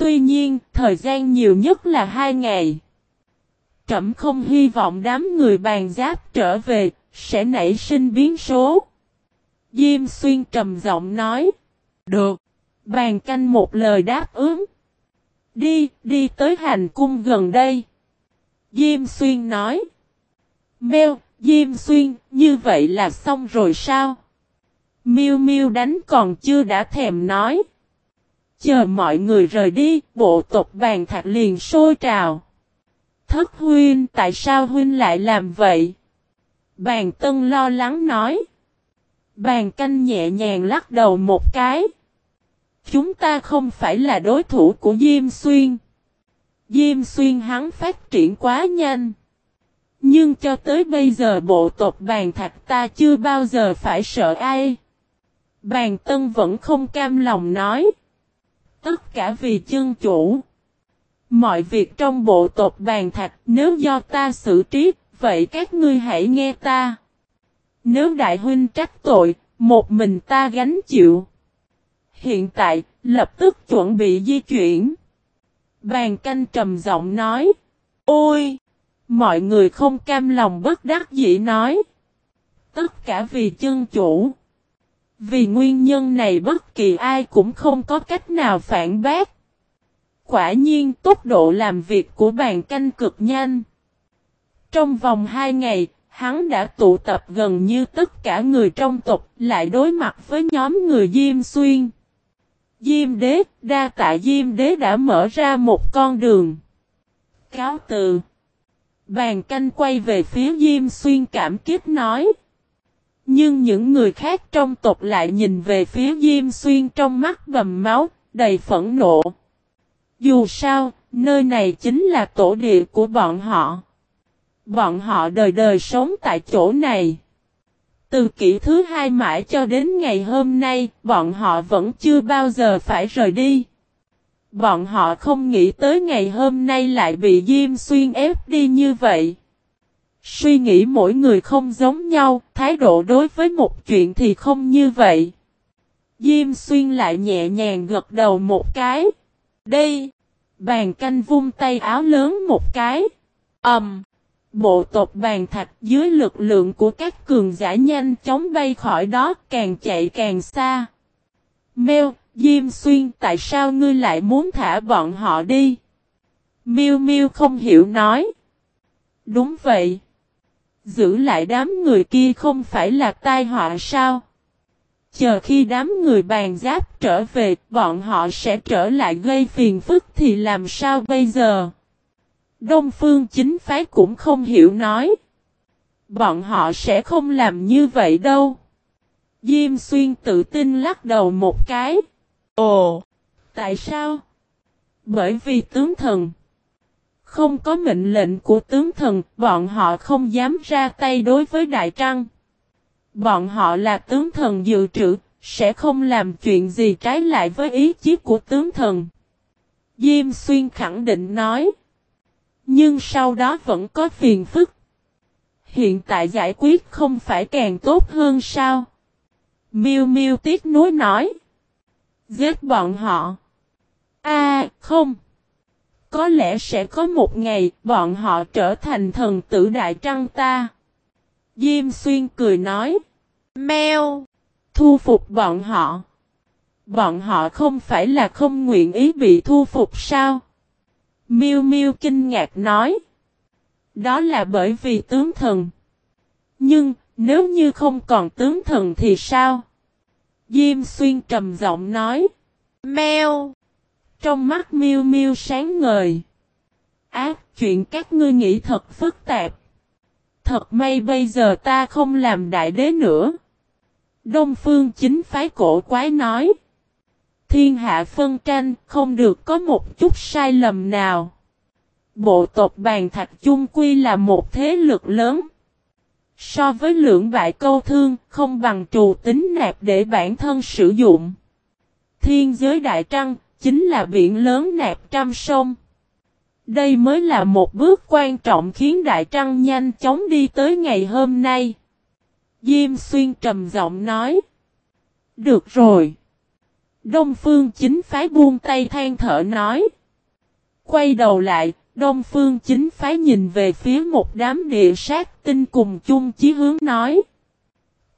Tuy nhiên, thời gian nhiều nhất là hai ngày. Trẩm không hy vọng đám người bàn giáp trở về, sẽ nảy sinh biến số. Diêm xuyên trầm giọng nói. Được. Bàn canh một lời đáp ứng. Đi, đi tới hành cung gần đây. Diêm xuyên nói. Mèo, Diêm xuyên, như vậy là xong rồi sao? miu miu đánh còn chưa đã thèm nói. Chờ mọi người rời đi, bộ tộc bàn thạch liền sôi trào. Thất huynh, tại sao huynh lại làm vậy? Bàn tân lo lắng nói. Bàn canh nhẹ nhàng lắc đầu một cái. Chúng ta không phải là đối thủ của Diêm Xuyên. Diêm Xuyên hắn phát triển quá nhanh. Nhưng cho tới bây giờ bộ tộc bàn thạch ta chưa bao giờ phải sợ ai. Bàn tân vẫn không cam lòng nói. Tất cả vì chân chủ. Mọi việc trong bộ tộc bàn thạch nếu do ta xử trí, vậy các ngươi hãy nghe ta. Nếu đại huynh trách tội, một mình ta gánh chịu. Hiện tại, lập tức chuẩn bị di chuyển. Bàn canh trầm giọng nói. Ôi! Mọi người không cam lòng bất đắc dĩ nói. Tất cả vì chân chủ. Vì nguyên nhân này bất kỳ ai cũng không có cách nào phản bác. Quả nhiên tốc độ làm việc của bàn canh cực nhanh. Trong vòng 2 ngày, hắn đã tụ tập gần như tất cả người trong tộc lại đối mặt với nhóm người Diêm Xuyên. Diêm đế, đa tạ Diêm đế đã mở ra một con đường. Cáo từ. Bàn canh quay về phía Diêm Xuyên cảm kích nói. Nhưng những người khác trong tộc lại nhìn về phía Diêm Xuyên trong mắt bầm máu, đầy phẫn nộ. Dù sao, nơi này chính là tổ địa của bọn họ. Bọn họ đời đời sống tại chỗ này. Từ kỷ thứ hai mãi cho đến ngày hôm nay, bọn họ vẫn chưa bao giờ phải rời đi. Bọn họ không nghĩ tới ngày hôm nay lại bị Diêm Xuyên ép đi như vậy. Suy nghĩ mỗi người không giống nhau, thái độ đối với một chuyện thì không như vậy. Diêm Xuyên lại nhẹ nhàng gật đầu một cái. Đây! Bàn canh vung tay áo lớn một cái. Ẩm! Um, bộ tộc bàn thạch dưới lực lượng của các cường giả nhanh chóng bay khỏi đó càng chạy càng xa. Mèo, Diêm Xuyên tại sao ngươi lại muốn thả bọn họ đi? Miêu Miêu không hiểu nói. Đúng vậy. Giữ lại đám người kia không phải là tai họa sao? Chờ khi đám người bàn giáp trở về, bọn họ sẽ trở lại gây phiền phức thì làm sao bây giờ? Đông phương chính phái cũng không hiểu nói. Bọn họ sẽ không làm như vậy đâu. Diêm xuyên tự tin lắc đầu một cái. Ồ! Tại sao? Bởi vì tướng thần. Không có mệnh lệnh của tướng thần, bọn họ không dám ra tay đối với Đại Trăng. Bọn họ là tướng thần dự trữ, sẽ không làm chuyện gì trái lại với ý chí của tướng thần. Diêm Xuyên khẳng định nói. Nhưng sau đó vẫn có phiền phức. Hiện tại giải quyết không phải càng tốt hơn sao? Miêu Miêu tiếc nuối nói. Giết bọn họ. A, không. Có lẽ sẽ có một ngày bọn họ trở thành thần tử đại trăng ta. Diêm xuyên cười nói. Mèo. Thu phục bọn họ. Bọn họ không phải là không nguyện ý bị thu phục sao? Miêu Miêu kinh ngạc nói. Đó là bởi vì tướng thần. Nhưng, nếu như không còn tướng thần thì sao? Diêm xuyên trầm giọng nói. Mèo. Trong mắt miêu miêu sáng ngời. Ác chuyện các ngươi nghĩ thật phức tạp. Thật may bây giờ ta không làm đại đế nữa. Đông phương chính phái cổ quái nói. Thiên hạ phân tranh không được có một chút sai lầm nào. Bộ tộc bàn thạch chung quy là một thế lực lớn. So với lượng bại câu thương, không bằng trù tính nạp để bản thân sử dụng. Thiên giới đại trăng chính là biển lớn nạp trăm sông. Đây mới là một bước quan trọng khiến Đại Trăng nhanh chóng đi tới ngày hôm nay. Diêm xuyên trầm giọng nói. Được rồi. Đông Phương chính phái buông tay than thở nói. Quay đầu lại, Đông Phương chính phái nhìn về phía một đám địa sát tinh cùng chung chí hướng nói.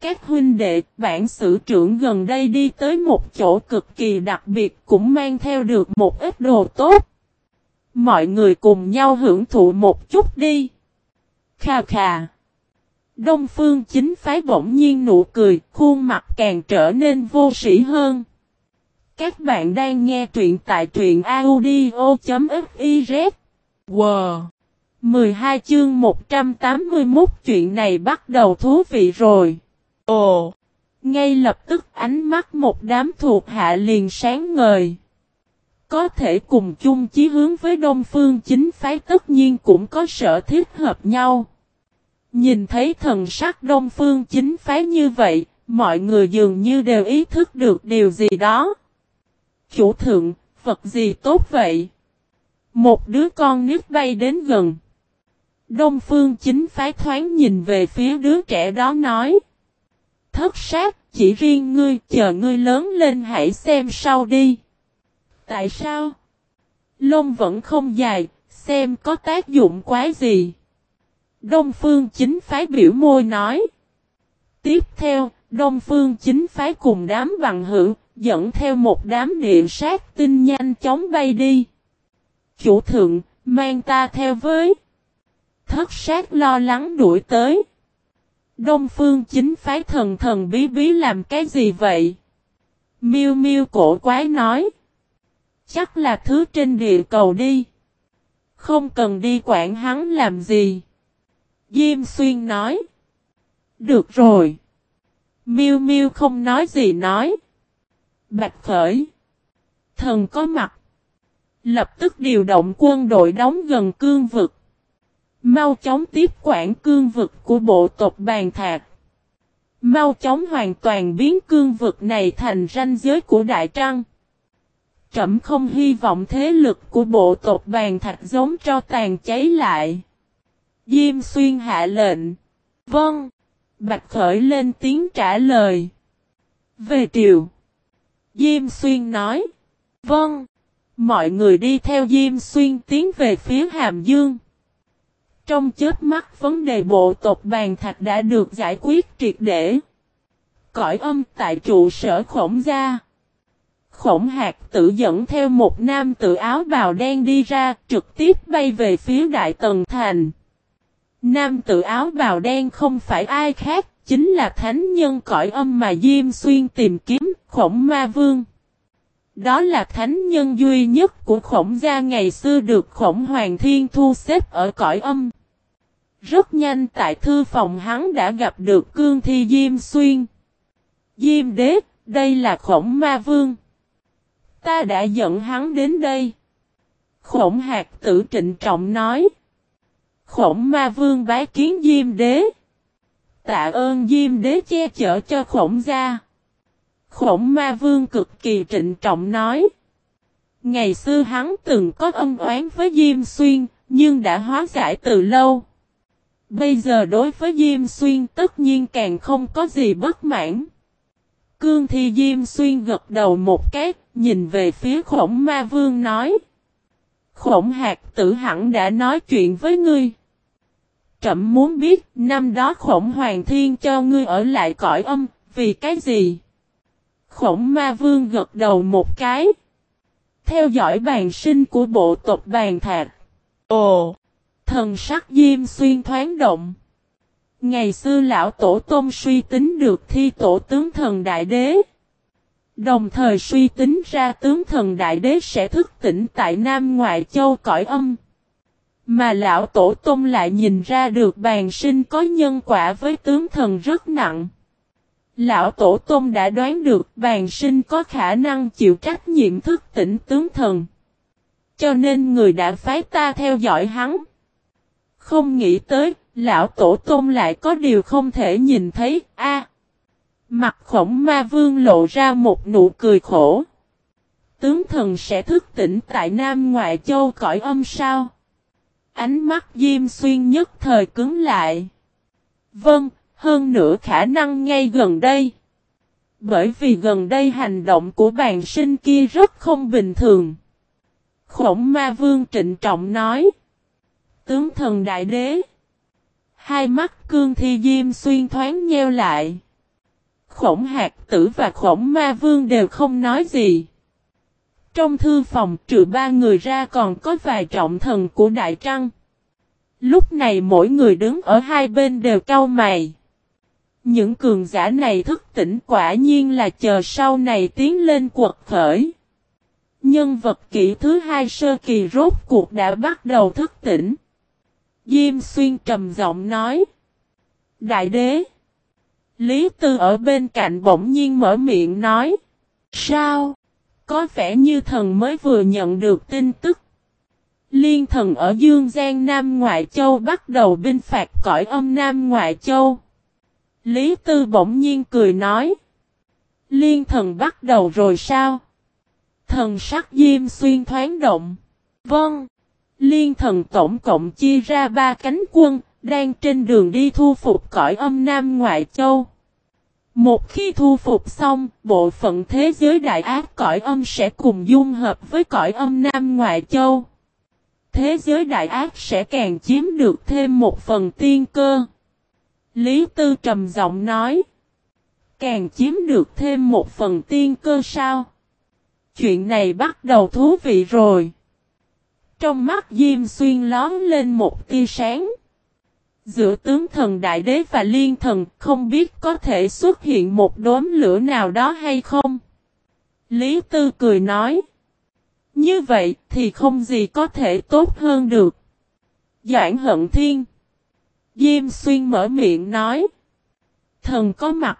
Các huynh đệ, bản sử trưởng gần đây đi tới một chỗ cực kỳ đặc biệt cũng mang theo được một ít đồ tốt. Mọi người cùng nhau hưởng thụ một chút đi. Khà khà. Đông phương chính phái bỗng nhiên nụ cười, khuôn mặt càng trở nên vô sĩ hơn. Các bạn đang nghe truyện tại truyện audio.fiz. Wow! 12 chương 181 chuyện này bắt đầu thú vị rồi. Ồ! Ngay lập tức ánh mắt một đám thuộc hạ liền sáng ngời. Có thể cùng chung chí hướng với Đông Phương chính phái tất nhiên cũng có sở thiết hợp nhau. Nhìn thấy thần sắc Đông Phương chính phái như vậy, mọi người dường như đều ý thức được điều gì đó. Chủ thượng, vật gì tốt vậy? Một đứa con nước bay đến gần. Đông Phương chính phái thoáng nhìn về phía đứa trẻ đó nói. Thất sát, chỉ riêng ngươi, chờ ngươi lớn lên hãy xem sau đi. Tại sao? Lông vẫn không dài, xem có tác dụng quái gì. Đông Phương chính phái biểu môi nói. Tiếp theo, Đông Phương chính phái cùng đám bằng hữu, dẫn theo một đám địa sát tinh nhanh chóng bay đi. Chủ thượng, mang ta theo với. Thất sát lo lắng đuổi tới. Đông phương chính phái thần thần bí bí làm cái gì vậy? Miêu miêu cổ quái nói. Chắc là thứ trên địa cầu đi. Không cần đi quản hắn làm gì. Diêm xuyên nói. Được rồi. Miêu miêu không nói gì nói. Bạch khởi. Thần có mặt. Lập tức điều động quân đội đóng gần cương vực. Mau chóng tiếp quản cương vực của bộ tộc bàn thạc. Mau chóng hoàn toàn biến cương vực này thành ranh giới của Đại Trăng. Trẩm không hy vọng thế lực của bộ tộc bàn thạch giống cho tàn cháy lại. Diêm xuyên hạ lệnh. Vâng. Bạch khởi lên tiếng trả lời. Về triều. Diêm xuyên nói. Vâng. Mọi người đi theo Diêm xuyên tiến về phía Hàm Dương. Trong chết mắt vấn đề bộ tộc bàn thạch đã được giải quyết triệt để. Cõi âm tại trụ sở khổng gia. Khổng hạt tự dẫn theo một nam tự áo bào đen đi ra trực tiếp bay về phía Đại Tần Thành. Nam tự áo bào đen không phải ai khác, chính là thánh nhân cõi âm mà Diêm Xuyên tìm kiếm, khổng ma vương. Đó là thánh nhân duy nhất của khổng gia ngày xưa được khổng hoàng thiên thu xếp ở cõi âm. Rất nhanh tại thư phòng hắn đã gặp được cương thi Diêm Xuyên. Diêm đế, đây là khổng ma vương. Ta đã dẫn hắn đến đây. Khổng hạt tử trịnh trọng nói. Khổng ma vương bái kiến Diêm đế. Tạ ơn Diêm đế che chở cho khổng gia. Khổng ma vương cực kỳ trịnh trọng nói. Ngày xưa hắn từng có ân oán với Diêm Xuyên, nhưng đã hóa giải từ lâu. Bây giờ đối với Diêm Xuyên tất nhiên càng không có gì bất mãn. Cương Thi Diêm Xuyên gật đầu một cái, nhìn về phía khổng ma vương nói. Khổng hạt tử hẳn đã nói chuyện với ngươi. Trậm muốn biết năm đó khổng hoàng thiên cho ngươi ở lại cõi âm, vì cái gì? Khổng ma vương gật đầu một cái. Theo dõi bàn sinh của bộ tộc bàn thạc. Ồ! Thần sắc diêm xuyên thoáng động. Ngày xưa lão tổ tôn suy tính được thi tổ tướng thần đại đế. Đồng thời suy tính ra tướng thần đại đế sẽ thức tỉnh tại Nam Ngoại Châu cõi âm. Mà lão tổ tôn lại nhìn ra được bàn sinh có nhân quả với tướng thần rất nặng. Lão tổ tôn đã đoán được bàn sinh có khả năng chịu trách nhiệm thức tỉnh tướng thần. Cho nên người đã phái ta theo dõi hắn. Không nghĩ tới, lão tổ tôn lại có điều không thể nhìn thấy, a Mặt khổng ma vương lộ ra một nụ cười khổ. Tướng thần sẽ thức tỉnh tại Nam Ngoại Châu cõi âm sao? Ánh mắt Diêm Xuyên nhất thời cứng lại. Vâng, hơn nữa khả năng ngay gần đây. Bởi vì gần đây hành động của bàn sinh kia rất không bình thường. Khổng ma vương trịnh trọng nói. Tướng thần đại đế. Hai mắt cương thi diêm xuyên thoáng nheo lại. Khổng hạt tử và khổng ma vương đều không nói gì. Trong thư phòng trừ ba người ra còn có vài trọng thần của Đại Trăng. Lúc này mỗi người đứng ở hai bên đều cau mày. Những cường giả này thức tỉnh quả nhiên là chờ sau này tiến lên quật khởi. Nhân vật kỹ thứ hai sơ kỳ rốt cuộc đã bắt đầu thức tỉnh. Diêm xuyên trầm giọng nói. Đại đế. Lý Tư ở bên cạnh bỗng nhiên mở miệng nói. Sao? Có vẻ như thần mới vừa nhận được tin tức. Liên thần ở Dương Giang Nam Ngoại Châu bắt đầu binh phạt cõi âm Nam Ngoại Châu. Lý Tư bỗng nhiên cười nói. Liên thần bắt đầu rồi sao? Thần sắc diêm xuyên thoáng động. Vâng. Liên thần tổng cộng chia ra ba cánh quân, đang trên đường đi thu phục cõi âm Nam Ngoại Châu. Một khi thu phục xong, bộ phận thế giới đại ác cõi âm sẽ cùng dung hợp với cõi âm Nam Ngoại Châu. Thế giới đại ác sẽ càng chiếm được thêm một phần tiên cơ. Lý Tư trầm giọng nói. Càng chiếm được thêm một phần tiên cơ sao? Chuyện này bắt đầu thú vị rồi. Trong mắt Diêm Xuyên lón lên một tia sáng. Giữa tướng thần đại đế và liên thần, không biết có thể xuất hiện một đốm lửa nào đó hay không? Lý Tư cười nói. Như vậy thì không gì có thể tốt hơn được. Doãn hận thiên. Diêm xuyên mở miệng nói. Thần có mặt.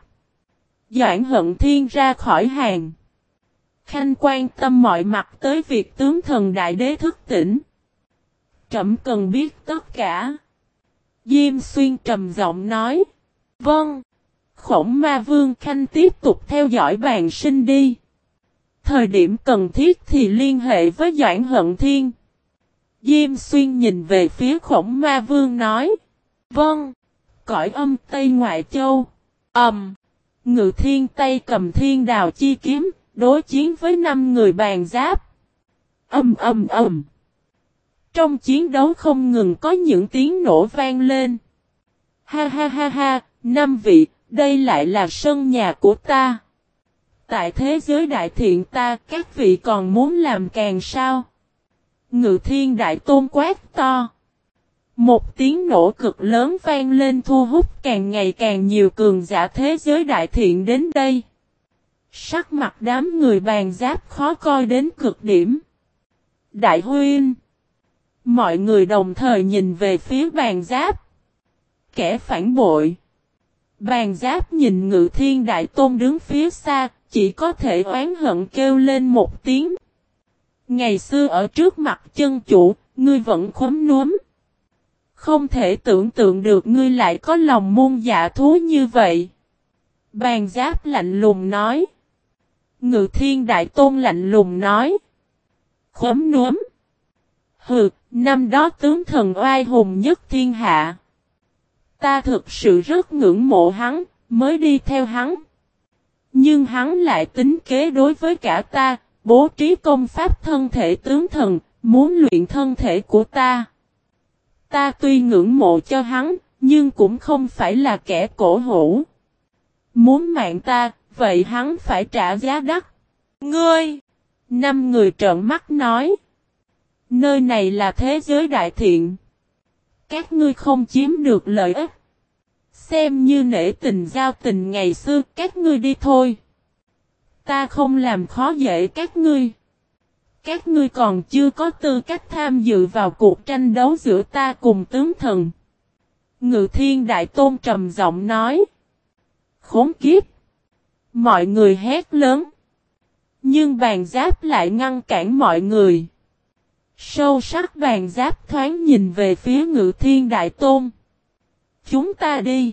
Doãn hận thiên ra khỏi hàng. Khanh quan tâm mọi mặt tới việc tướng thần đại đế thức tỉnh. Trẩm cần biết tất cả. Diêm xuyên trầm giọng nói. Vâng. Khổng ma vương khanh tiếp tục theo dõi bàn sinh đi. Thời điểm cần thiết thì liên hệ với Doãn Hận Thiên. Diêm xuyên nhìn về phía khổng ma vương nói. Vâng. Cõi âm Tây Ngoại Châu. Ẩm. Um, ngự thiên Tây cầm thiên đào chi kiếm, đối chiến với năm người bàn giáp. Âm âm âm. Trong chiến đấu không ngừng có những tiếng nổ vang lên. Ha ha ha ha, năm vị, đây lại là sân nhà của ta. Tại thế giới đại thiện ta, các vị còn muốn làm càng sao? Ngự thiên đại tôn quát to. Một tiếng nổ cực lớn vang lên thu hút càng ngày càng nhiều cường giả thế giới đại thiện đến đây. Sắc mặt đám người bàn giáp khó coi đến cực điểm. Đại huyên. Mọi người đồng thời nhìn về phía bàn giáp. Kẻ phản bội. Bàn giáp nhìn ngự thiên đại tôn đứng phía xa, chỉ có thể oán hận kêu lên một tiếng. Ngày xưa ở trước mặt chân chủ, ngươi vẫn khóm núm. Không thể tưởng tượng được ngươi lại có lòng muôn dạ thú như vậy. Bàn giáp lạnh lùng nói. Ngự thiên đại tôn lạnh lùng nói. Khóm núm. Hừ, năm đó tướng thần oai hùng nhất thiên hạ. Ta thực sự rất ngưỡng mộ hắn, mới đi theo hắn. Nhưng hắn lại tính kế đối với cả ta, bố trí công pháp thân thể tướng thần, muốn luyện thân thể của ta. Ta tuy ngưỡng mộ cho hắn, nhưng cũng không phải là kẻ cổ hủ. Muốn mạng ta, vậy hắn phải trả giá đắt. Ngươi! Năm người trợn mắt nói. Nơi này là thế giới đại thiện. Các ngươi không chiếm được lợi ích. Xem như nể tình giao tình ngày xưa các ngươi đi thôi. Ta không làm khó dễ các ngươi. Các ngươi còn chưa có tư cách tham dự vào cuộc tranh đấu giữa ta cùng tướng thần. Ngự thiên đại tôn trầm giọng nói. Khốn kiếp. Mọi người hét lớn. Nhưng bàn giáp lại ngăn cản mọi người. Sâu sắc bàn giáp thoáng nhìn về phía ngự thiên đại tôn. Chúng ta đi.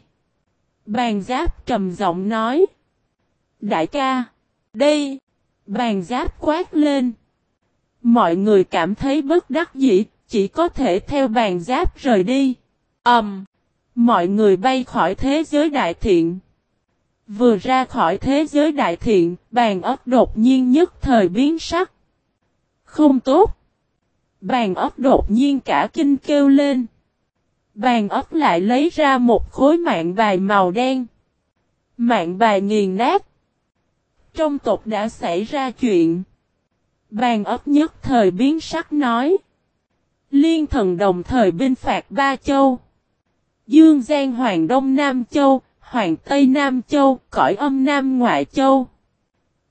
Bàn giáp trầm giọng nói. Đại ca. Đây. Bàn giáp quát lên. Mọi người cảm thấy bất đắc dĩ, chỉ có thể theo bàn giáp rời đi. Ẩm. Um, mọi người bay khỏi thế giới đại thiện. Vừa ra khỏi thế giới đại thiện, bàn ấp đột nhiên nhất thời biến sắc. Không tốt. Bàn ấp đột nhiên cả kinh kêu lên. Bàn ấp lại lấy ra một khối mạng bài màu đen. Mạng bài nghiền nát. Trong tộc đã xảy ra chuyện. Bàn ấp nhất thời biến sắc nói. Liên thần đồng thời binh phạt ba châu. Dương Giang Hoàng Đông Nam Châu, Hoàng Tây Nam Châu, cõi âm Nam Ngoại Châu.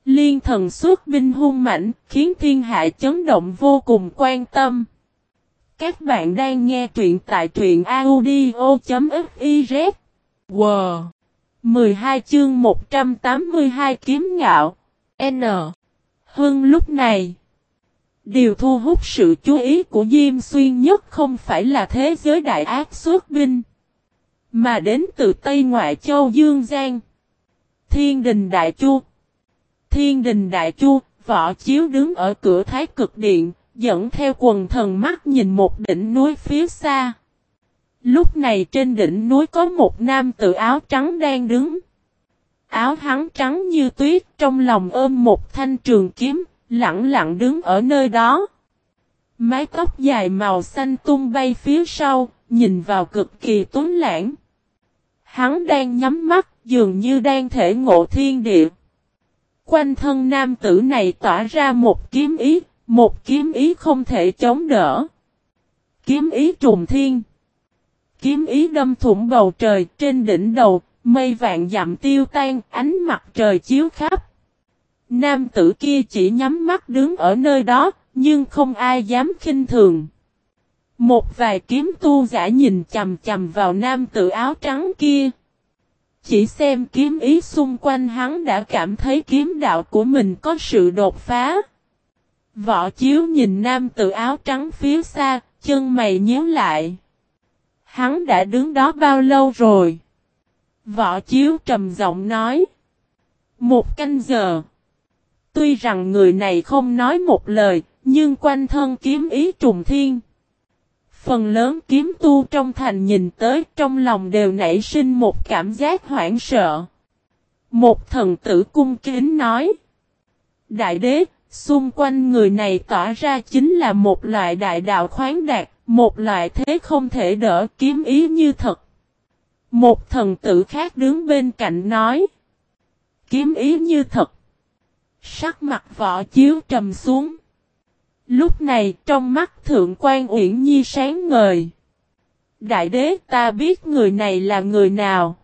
Liên thần xuất binh hung mạnh, khiến thiên hạ chấn động vô cùng quan tâm. Các bạn đang nghe truyện tại truyện audio.fiz. Wow! 12 chương 182 kiếm ngạo. N. Hơn lúc này. Điều thu hút sự chú ý của Diêm Xuyên nhất không phải là thế giới đại ác xuất binh. Mà đến từ Tây Ngoại Châu Dương Giang. Thiên đình Đại Chu. Thiên đình Đại Chu, võ chiếu đứng ở cửa Thái Cực Điện, dẫn theo quần thần mắt nhìn một đỉnh núi phía xa. Lúc này trên đỉnh núi có một nam tự áo trắng đang đứng. Áo hắn trắng như tuyết trong lòng ôm một thanh trường kiếm, lặng lặng đứng ở nơi đó. Mái tóc dài màu xanh tung bay phía sau, nhìn vào cực kỳ tuấn lãng. Hắn đang nhắm mắt, dường như đang thể ngộ thiên địa. Quanh thân nam tử này tỏa ra một kiếm ý, một kiếm ý không thể chống đỡ. Kiếm ý trùng thiên. Kiếm ý đâm thủng bầu trời trên đỉnh đầu, mây vạn dặm tiêu tan, ánh mặt trời chiếu khắp. Nam tử kia chỉ nhắm mắt đứng ở nơi đó, nhưng không ai dám khinh thường. Một vài kiếm tu giả nhìn chầm chầm vào nam tử áo trắng kia. Chỉ xem kiếm ý xung quanh hắn đã cảm thấy kiếm đạo của mình có sự đột phá. Võ chiếu nhìn nam tử áo trắng phía xa, chân mày nhíu lại. Hắn đã đứng đó bao lâu rồi? Võ chiếu trầm giọng nói. Một canh giờ. Tuy rằng người này không nói một lời, nhưng quanh thân kiếm ý trùng thiên. Phần lớn kiếm tu trong thành nhìn tới trong lòng đều nảy sinh một cảm giác hoảng sợ. Một thần tử cung kính nói. Đại đế, xung quanh người này tỏa ra chính là một loại đại đạo khoáng đạt, một loại thế không thể đỡ kiếm ý như thật. Một thần tử khác đứng bên cạnh nói. Kiếm ý như thật. Sắc mặt võ chiếu trầm xuống. Lúc này trong mắt thượng quan Uyển Nhi sáng ngời. Đại đế ta biết người này là người nào?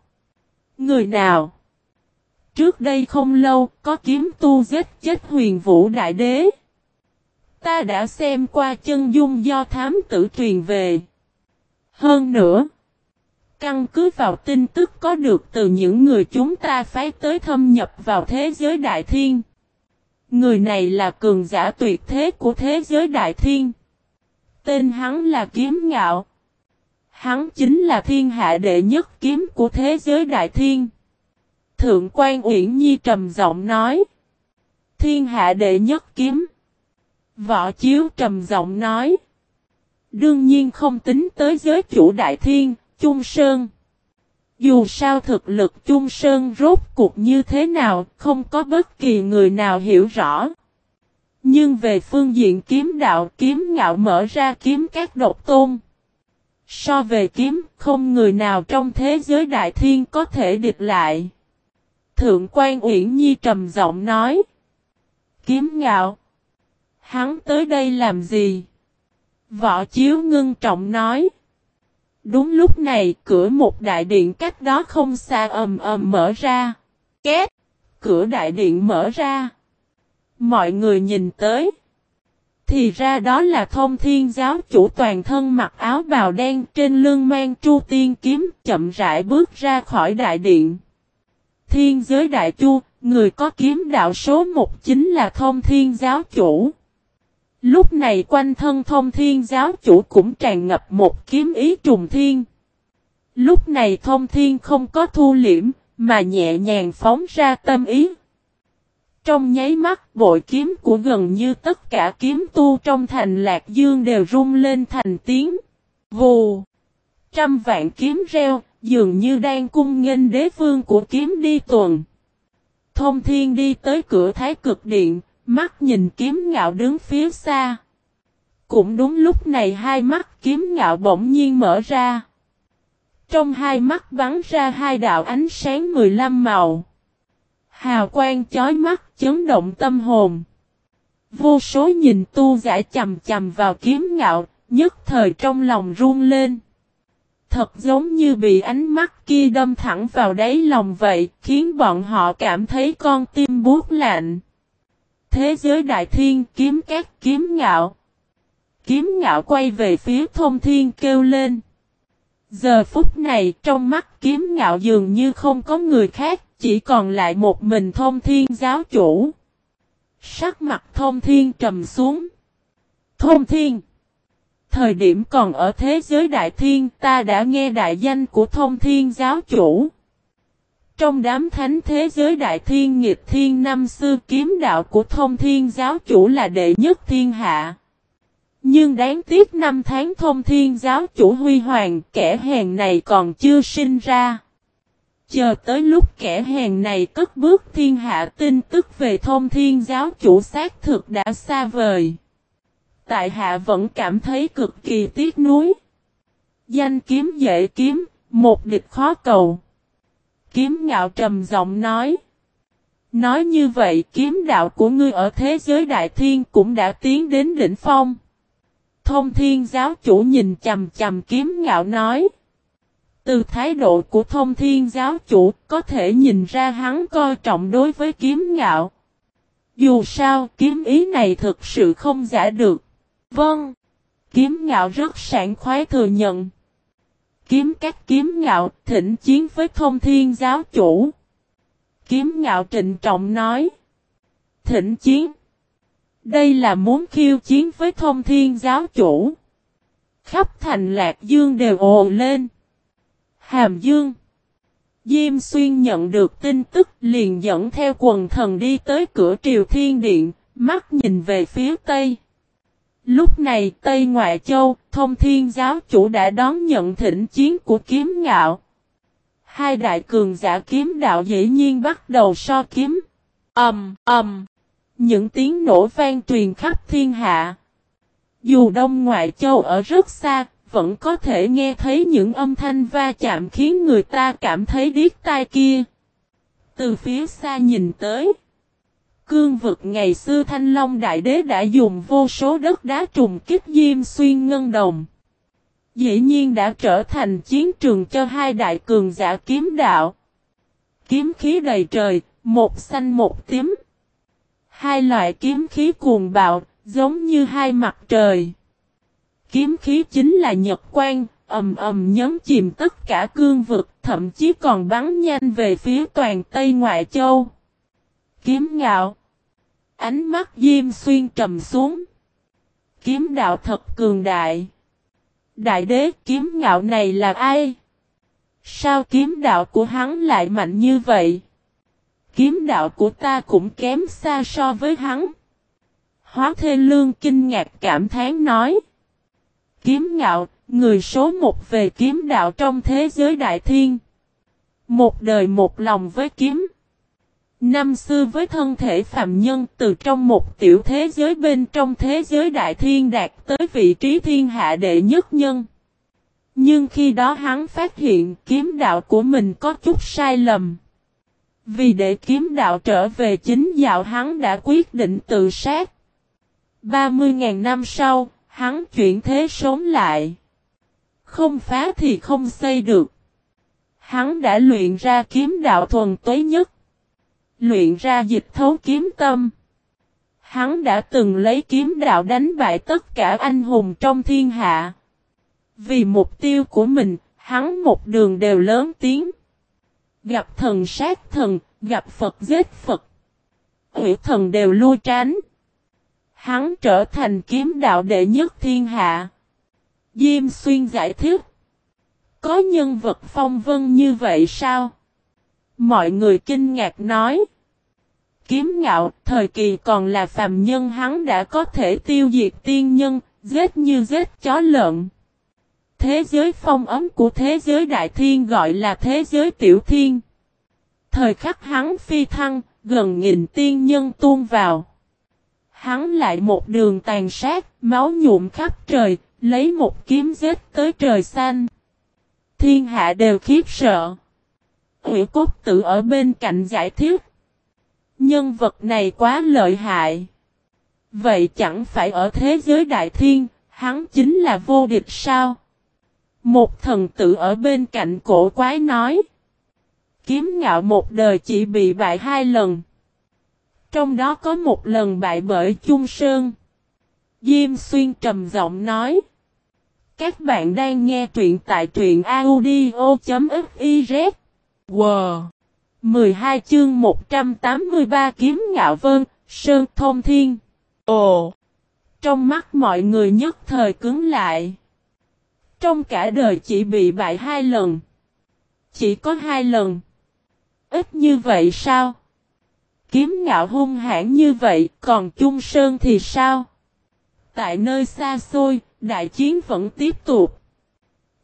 Người nào? Trước đây không lâu có kiếm tu giết chết huyền vũ đại đế. Ta đã xem qua chân dung do thám tử truyền về. Hơn nữa, căn cứ vào tin tức có được từ những người chúng ta phái tới thâm nhập vào thế giới đại thiên. Người này là cường giả tuyệt thế của thế giới đại thiên. Tên hắn là Kiếm Ngạo. Hắn chính là thiên hạ đệ nhất kiếm của thế giới đại thiên. Thượng quan Uyển Nhi trầm giọng nói. Thiên hạ đệ nhất kiếm. Võ Chiếu trầm giọng nói. Đương nhiên không tính tới giới chủ đại thiên, Trung Sơn. Dù sao thực lực chung sơn rốt cuộc như thế nào, không có bất kỳ người nào hiểu rõ. Nhưng về phương diện kiếm đạo kiếm ngạo mở ra kiếm các độc tôn. So về kiếm, không người nào trong thế giới đại thiên có thể địch lại. Thượng quan Uyển Nhi trầm giọng nói. Kiếm ngạo. Hắn tới đây làm gì? Võ Chiếu ngưng trọng nói. Đúng lúc này, cửa một đại điện cách đó không xa ầm ầm mở ra. Két! Cửa đại điện mở ra. Mọi người nhìn tới. Thì ra đó là thông thiên giáo chủ toàn thân mặc áo bào đen trên lưng mang chu tiên kiếm chậm rãi bước ra khỏi đại điện. Thiên giới đại chu, người có kiếm đạo số một chính là thông thiên giáo chủ. Lúc này quanh thân thông thiên giáo chủ cũng tràn ngập một kiếm ý trùng thiên. Lúc này thông thiên không có thu liễm, mà nhẹ nhàng phóng ra tâm ý. Trong nháy mắt bội kiếm của gần như tất cả kiếm tu trong thành lạc dương đều rung lên thành tiếng. Vù! Trăm vạn kiếm reo, dường như đang cung nghênh đế vương của kiếm đi tuần. Thông thiên đi tới cửa thái cực điện, mắt nhìn kiếm ngạo đứng phía xa. Cũng đúng lúc này hai mắt kiếm ngạo bỗng nhiên mở ra. Trong hai mắt bắn ra hai đạo ánh sáng 15 màu. Hào quang chói mắt chấn động tâm hồn. Vô số nhìn tu giả chầm chầm vào kiếm ngạo, nhất thời trong lòng run lên. Thật giống như bị ánh mắt kia đâm thẳng vào đáy lòng vậy, khiến bọn họ cảm thấy con tim buốt lạnh. Thế giới đại thiên kiếm các kiếm ngạo. Kiếm ngạo quay về phía thông thiên kêu lên. Giờ phút này trong mắt kiếm ngạo dường như không có người khác, chỉ còn lại một mình thông thiên giáo chủ. Sắc mặt thông thiên trầm xuống. Thông thiên. Thời điểm còn ở thế giới đại thiên ta đã nghe đại danh của thông thiên giáo chủ. Trong đám thánh thế giới đại thiên nghịch thiên năm xưa kiếm đạo của thông thiên giáo chủ là đệ nhất thiên hạ. Nhưng đáng tiếc năm tháng thông thiên giáo chủ huy hoàng kẻ hèn này còn chưa sinh ra. Chờ tới lúc kẻ hèn này cất bước thiên hạ tin tức về thông thiên giáo chủ xác thực đã xa vời. Tại hạ vẫn cảm thấy cực kỳ tiếc nuối. Danh kiếm dễ kiếm, một địch khó cầu. Kiếm ngạo trầm giọng nói. Nói như vậy, kiếm đạo của ngươi ở thế giới đại thiên cũng đã tiến đến đỉnh phong. Thông thiên giáo chủ nhìn chầm chầm kiếm ngạo nói. Từ thái độ của thông thiên giáo chủ có thể nhìn ra hắn coi trọng đối với kiếm ngạo. Dù sao, kiếm ý này thực sự không giả được. Vâng. Kiếm ngạo rất sảng khoái thừa nhận. Kiếm các kiếm ngạo thỉnh chiến với thông thiên giáo chủ. Kiếm ngạo trịnh trọng nói. Thỉnh chiến. Đây là muốn khiêu chiến với thông thiên giáo chủ. Khắp thành lạc dương đều ồ lên. Hàm dương. Diêm xuyên nhận được tin tức liền dẫn theo quần thần đi tới cửa triều thiên điện, mắt nhìn về phía tây. Lúc này Tây Ngoại Châu, thông thiên giáo chủ đã đón nhận thỉnh chiến của kiếm ngạo. Hai đại cường giả kiếm đạo dễ nhiên bắt đầu so kiếm. Ẩm, um, Ẩm. Um. Những tiếng nổ vang truyền khắp thiên hạ. Dù Đông Ngoại Châu ở rất xa, vẫn có thể nghe thấy những âm thanh va chạm khiến người ta cảm thấy điếc tai kia. Từ phía xa nhìn tới. Cương vực ngày xưa Thanh Long Đại Đế đã dùng vô số đất đá trùng kích Diêm Xuyên Ngân Đồng. Dĩ nhiên đã trở thành chiến trường cho hai đại cường giả kiếm đạo. Kiếm khí đầy trời, một xanh một tím. Hai loại kiếm khí cuồng bạo, giống như hai mặt trời. Kiếm khí chính là nhật quang ầm ầm nhấn chìm tất cả cương vực, thậm chí còn bắn nhanh về phía toàn Tây Ngoại Châu. Kiếm ngạo. Ánh mắt Diêm Xuyên trầm xuống. Kiếm đạo thật cường đại. Đại đế kiếm ngạo này là ai? Sao kiếm đạo của hắn lại mạnh như vậy? Kiếm đạo của ta cũng kém xa so với hắn. Hóa Thê Lương kinh ngạc cảm thán nói. Kiếm ngạo, người số một về kiếm đạo trong thế giới đại thiên. Một đời một lòng với kiếm. Năm xưa với thân thể phạm nhân từ trong một tiểu thế giới bên trong thế giới đại thiên đạt tới vị trí thiên hạ đệ nhất nhân. Nhưng khi đó hắn phát hiện kiếm đạo của mình có chút sai lầm. Vì để kiếm đạo trở về chính dạo hắn đã quyết định tự sát. 30.000 năm sau, hắn chuyển thế sống lại. Không phá thì không xây được. Hắn đã luyện ra kiếm đạo thuần tuế nhất. Luyện ra dịch thấu kiếm tâm. Hắn đã từng lấy kiếm đạo đánh bại tất cả anh hùng trong thiên hạ. Vì mục tiêu của mình, hắn một đường đều lớn tiếng. Gặp thần sát thần, gặp Phật giết Phật. Hủy thần đều lui tránh. Hắn trở thành kiếm đạo đệ nhất thiên hạ. Diêm xuyên giải thích. Có nhân vật phong vân như vậy sao? Mọi người kinh ngạc nói. Kiếm ngạo, thời kỳ còn là phàm nhân hắn đã có thể tiêu diệt tiên nhân, giết như giết chó lợn. thế giới phong ấm của thế giới đại thiên gọi là thế giới tiểu thiên. Thời khắc hắn phi thăng, gần nghìn tiên nhân tuôn vào. Hắn lại một đường tàn sát, máu nhuộm khắp trời, lấy một kiếm giết tới trời xanh. Thiên hạ đều khiếp sợ. Hủy cốt tự ở bên cạnh giải thích. Nhân vật này quá lợi hại. Vậy chẳng phải ở thế giới đại thiên, hắn chính là vô địch sao? Một thần tử ở bên cạnh cổ quái nói. Kiếm ngạo một đời chỉ bị bại hai lần. Trong đó có một lần bại bởi Chung Sơn. Diêm Xuyên trầm giọng nói. Các bạn đang nghe truyện tại truyện audio.fif Wow! 12 chương 183 kiếm ngạo vân, sơn thông thiên. Ồ! Trong mắt mọi người nhất thời cứng lại. Trong cả đời chỉ bị bại hai lần. Chỉ có hai lần. Ít như vậy sao? Kiếm ngạo hung hãn như vậy, còn Chung Sơn thì sao? Tại nơi xa xôi, đại chiến vẫn tiếp tục.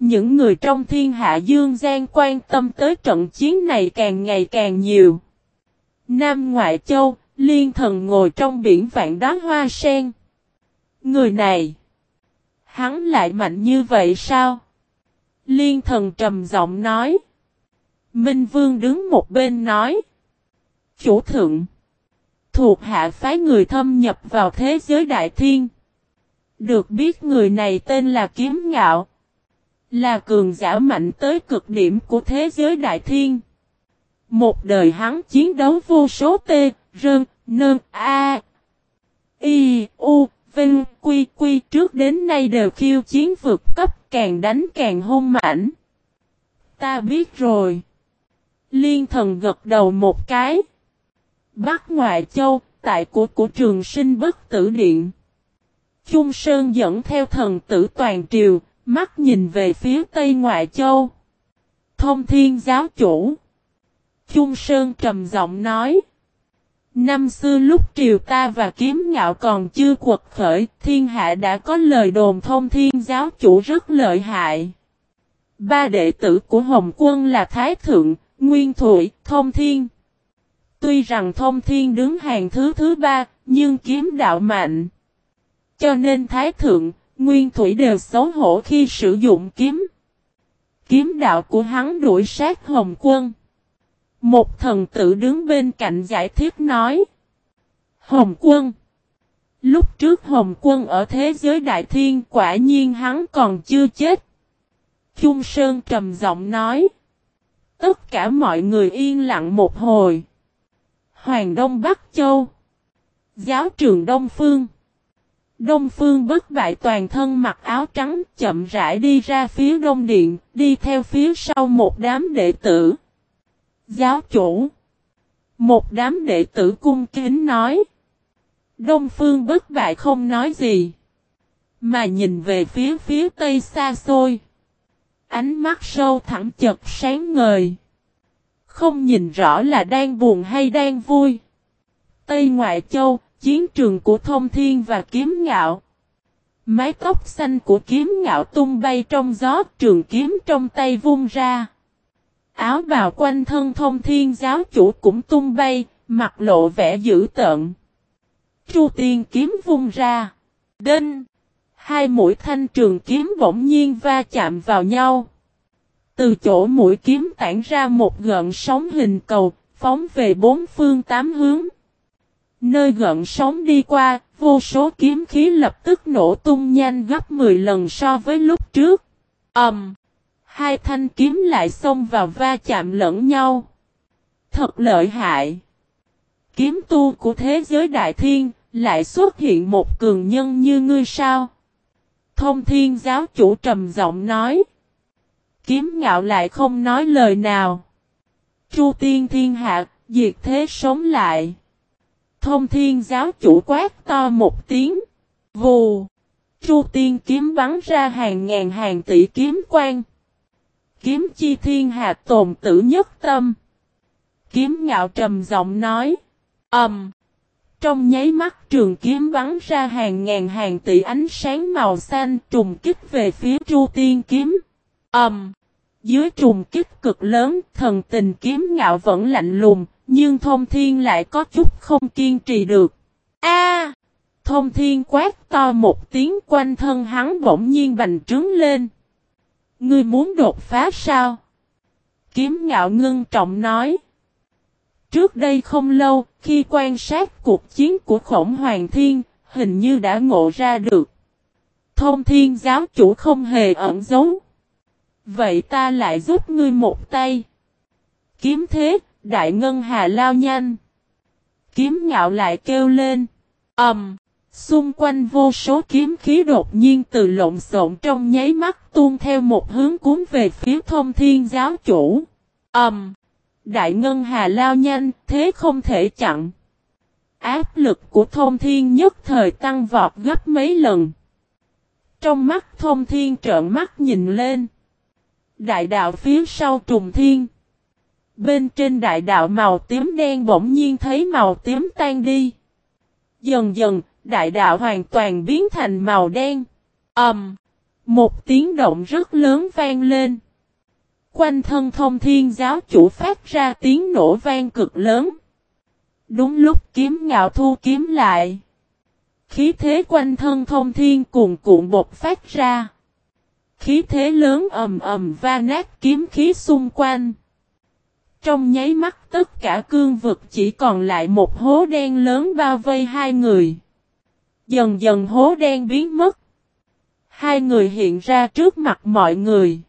Những người trong thiên hạ dương gian quan tâm tới trận chiến này càng ngày càng nhiều. Nam Ngoại Châu, liên thần ngồi trong biển vạn đá hoa sen. Người này, hắn lại mạnh như vậy sao? Liên thần trầm giọng nói. Minh Vương đứng một bên nói. Chủ thượng. Thuộc hạ phái người thâm nhập vào thế giới đại thiên. Được biết người này tên là Kiếm Ngạo. Là cường giả mạnh tới cực điểm của thế giới đại thiên. Một đời hắn chiến đấu vô số t, rơn, nơn, a, y, u, vinh, quy, quy trước đến nay đều khiêu chiến vượt cấp càng đánh càng hung mãnh. Ta biết rồi. Liên thần gật đầu một cái. Bắc Ngoại Châu, tại của của trường sinh bất tử điện. Trung Sơn dẫn theo thần tử toàn triều, mắt nhìn về phía Tây Ngoại Châu. Thông thiên giáo chủ. Trung Sơn trầm giọng nói. Năm xưa lúc triều ta và kiếm ngạo còn chưa quật khởi, thiên hạ đã có lời đồn thông thiên giáo chủ rất lợi hại. Ba đệ tử của Hồng quân là Thái Thượng, Nguyên Thụy, Thông Thiên. Tuy rằng Thông Thiên đứng hàng thứ thứ ba, nhưng kiếm đạo mạnh. Cho nên Thái Thượng, Nguyên Thủy đều xấu hổ khi sử dụng kiếm. Kiếm đạo của hắn đuổi sát Hồng Quân. Một thần tử đứng bên cạnh giải thích nói. Hồng Quân. Lúc trước Hồng Quân ở thế giới đại thiên quả nhiên hắn còn chưa chết. Trung Sơn trầm giọng nói. Tất cả mọi người yên lặng một hồi. Hoàng Đông Bắc Châu. Giáo trường Đông Phương. Đông Phương bất bại toàn thân mặc áo trắng chậm rãi đi ra phía đông điện, đi theo phía sau một đám đệ tử. Giáo chủ. Một đám đệ tử cung kính nói. Đông Phương bất bại không nói gì. Mà nhìn về phía phía tây xa xôi. Ánh mắt sâu thẳng chật sáng ngời. Không nhìn rõ là đang buồn hay đang vui. Tây Ngoại Châu, chiến trường của thông thiên và kiếm ngạo. Mái tóc xanh của kiếm ngạo tung bay trong gió trường kiếm trong tay vung ra. Áo bào quanh thân thông thiên giáo chủ cũng tung bay, mặt lộ vẻ dữ tợn. Chu tiên kiếm vung ra. Đinh! Hai mũi thanh trường kiếm bỗng nhiên va chạm vào nhau. Từ chỗ mũi kiếm tản ra một gợn sóng hình cầu, phóng về bốn phương tám hướng. Nơi gợn sóng đi qua, vô số kiếm khí lập tức nổ tung nhanh gấp 10 lần so với lúc trước. Ầm! Um, hai thanh kiếm lại xông vào va chạm lẫn nhau. Thật lợi hại! Kiếm tu của thế giới đại thiên, lại xuất hiện một cường nhân như ngươi sao? Thông thiên giáo chủ trầm giọng nói. Kiếm ngạo lại không nói lời nào. Chu tiên thiên hạ, diệt thế sống lại. Thông thiên giáo chủ quát to một tiếng. Vù. Chu tiên kiếm bắn ra hàng ngàn hàng tỷ kiếm quang. Kiếm chi thiên hạ tồn tử nhất tâm. Kiếm ngạo trầm giọng nói. Ẩm. Um, Trong nháy mắt trường kiếm bắn ra hàng ngàn hàng tỷ ánh sáng màu xanh trùng kích về phía Chu Tiên kiếm. Ầm! Um, dưới trùng kích cực lớn, thần tình kiếm ngạo vẫn lạnh lùng, nhưng thông thiên lại có chút không kiên trì được. A! thông thiên quát to một tiếng quanh thân hắn bỗng nhiên bành trướng lên. Ngươi muốn đột phá sao? Kiếm ngạo ngưng trọng nói. Trước đây không lâu, khi quan sát cuộc chiến của khổng hoàng thiên, hình như đã ngộ ra được. Thông thiên giáo chủ không hề ẩn giấu. Vậy ta lại giúp ngươi một tay. Kiếm thế, đại ngân hà lao nhanh. Kiếm ngạo lại kêu lên. ầm, um, Xung quanh vô số kiếm khí đột nhiên từ lộn xộn trong nháy mắt tuôn theo một hướng cuốn về phía thông thiên giáo chủ. ầm, um, Đại ngân hà lao nhanh, thế không thể chặn. Áp lực của thông thiên nhất thời tăng vọt gấp mấy lần. Trong mắt thông thiên trợn mắt nhìn lên. Đại đạo phía sau trùng thiên. Bên trên đại đạo màu tím đen bỗng nhiên thấy màu tím tan đi. Dần dần, đại đạo hoàn toàn biến thành màu đen. ầm, um, Một tiếng động rất lớn vang lên. Quanh thân thông thiên giáo chủ phát ra tiếng nổ vang cực lớn. Đúng lúc kiếm ngạo thu kiếm lại. Khí thế quanh thân thông thiên cuồn cuộn bột phát ra. Khí thế lớn ầm ầm va nát kiếm khí xung quanh. Trong nháy mắt tất cả cương vực chỉ còn lại một hố đen lớn bao vây hai người. Dần dần hố đen biến mất. Hai người hiện ra trước mặt mọi người.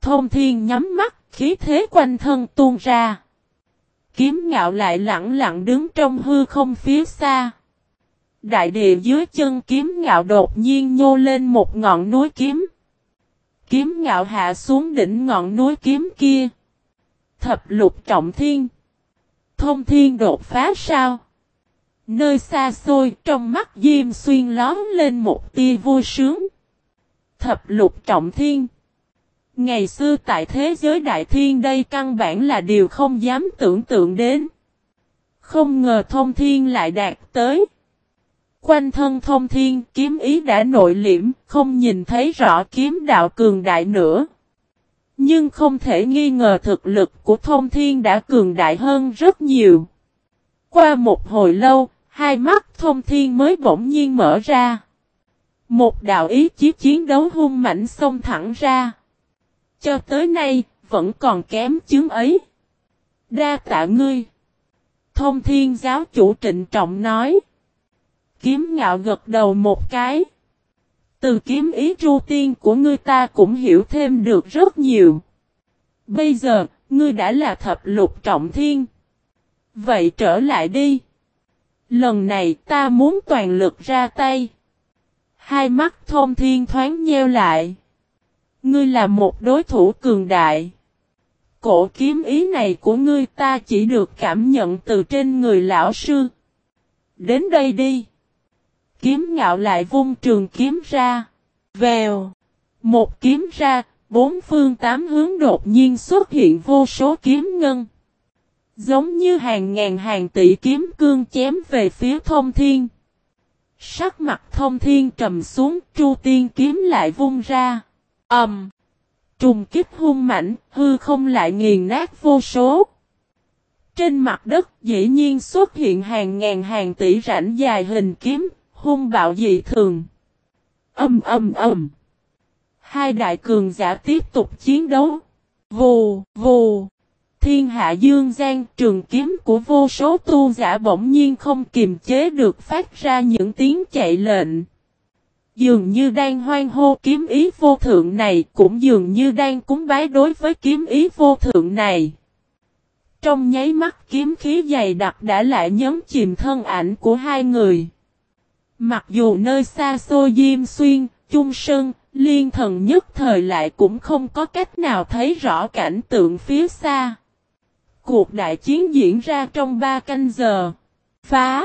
Thông thiên nhắm mắt, khí thế quanh thân tuôn ra. Kiếm ngạo lại lặng lặng đứng trong hư không phía xa. Đại địa dưới chân kiếm ngạo đột nhiên nhô lên một ngọn núi kiếm. Kiếm ngạo hạ xuống đỉnh ngọn núi kiếm kia. Thập lục trọng thiên. Thông thiên đột phá sao? Nơi xa xôi trong mắt Diêm Xuyên lón lên một tia vui sướng. Thập lục trọng thiên. Ngày xưa tại thế giới đại thiên đây căn bản là điều không dám tưởng tượng đến. Không ngờ thông thiên lại đạt tới. Quanh thân thông thiên kiếm ý đã nội liễm, không nhìn thấy rõ kiếm đạo cường đại nữa. Nhưng không thể nghi ngờ thực lực của thông thiên đã cường đại hơn rất nhiều. Qua một hồi lâu, hai mắt thông thiên mới bỗng nhiên mở ra. Một đạo ý chí chiến đấu hung mạnh xông thẳng ra. Cho tới nay, vẫn còn kém chứng ấy. Đa tạ ngươi. Thông thiên giáo chủ trịnh trọng nói. Kiếm ngạo gật đầu một cái. Từ kiếm ý tru tiên của ngươi ta cũng hiểu thêm được rất nhiều. Bây giờ, ngươi đã là thập lục trọng thiên. Vậy trở lại đi. Lần này ta muốn toàn lực ra tay. Hai mắt thông thiên thoáng nheo lại. Ngươi là một đối thủ cường đại. Cổ kiếm ý này của ngươi ta chỉ được cảm nhận từ trên người lão sư. Đến đây đi. Kiếm ngạo lại vung trường kiếm ra. Vèo. Một kiếm ra, bốn phương tám hướng đột nhiên xuất hiện vô số kiếm ngân. Giống như hàng ngàn hàng tỷ kiếm cương chém về phía thông thiên. Sắc mặt thông thiên trầm xuống, chu tiên kiếm lại vung ra. ầm, Um, trùng kích hung mạnh, hư không lại nghiền nát vô số. Trên mặt đất dĩ nhiên xuất hiện hàng ngàn hàng tỷ rãnh dài hình kiếm, hung bạo dị thường. Âm âm âm. Hai đại cường giả tiếp tục chiến đấu. Vù, vù. Thiên hạ dương gian trường kiếm của vô số tu giả bỗng nhiên không kiềm chế được phát ra những tiếng chạy lệnh. Dường như đang hoan hô kiếm ý vô thượng này cũng dường như đang cúng bái đối với kiếm ý vô thượng này. Trong nháy mắt kiếm khí dày đặc đã lại nhấn chìm thân ảnh của hai người. Mặc dù nơi xa xôi Diêm Xuyên, Trung Sơn, Liên thần nhất thời lại cũng không có cách nào thấy rõ cảnh tượng phía xa. Cuộc đại chiến diễn ra trong ba canh giờ. Phá!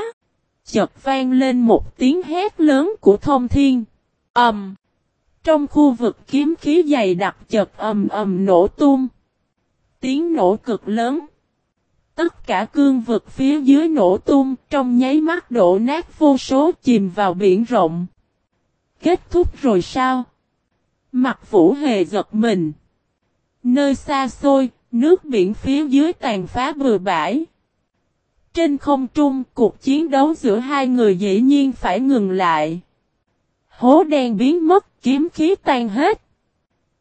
Chợt vang lên một tiếng hét lớn của thông thiên. Ẩm! Um, trong khu vực kiếm khí dày đặc chợt ầm ầm nổ tung. Tiếng nổ cực lớn. Tất cả cương vực phía dưới nổ tung, trong nháy mắt đổ nát vô số chìm vào biển rộng. Kết thúc rồi sao? Mặt vũ hề giật mình. Nơi xa xôi, nước biển phía dưới tàn phá bừa bãi. Trên không trung, cuộc chiến đấu giữa hai người dĩ nhiên phải ngừng lại. Hố đen biến mất, kiếm khí tan hết.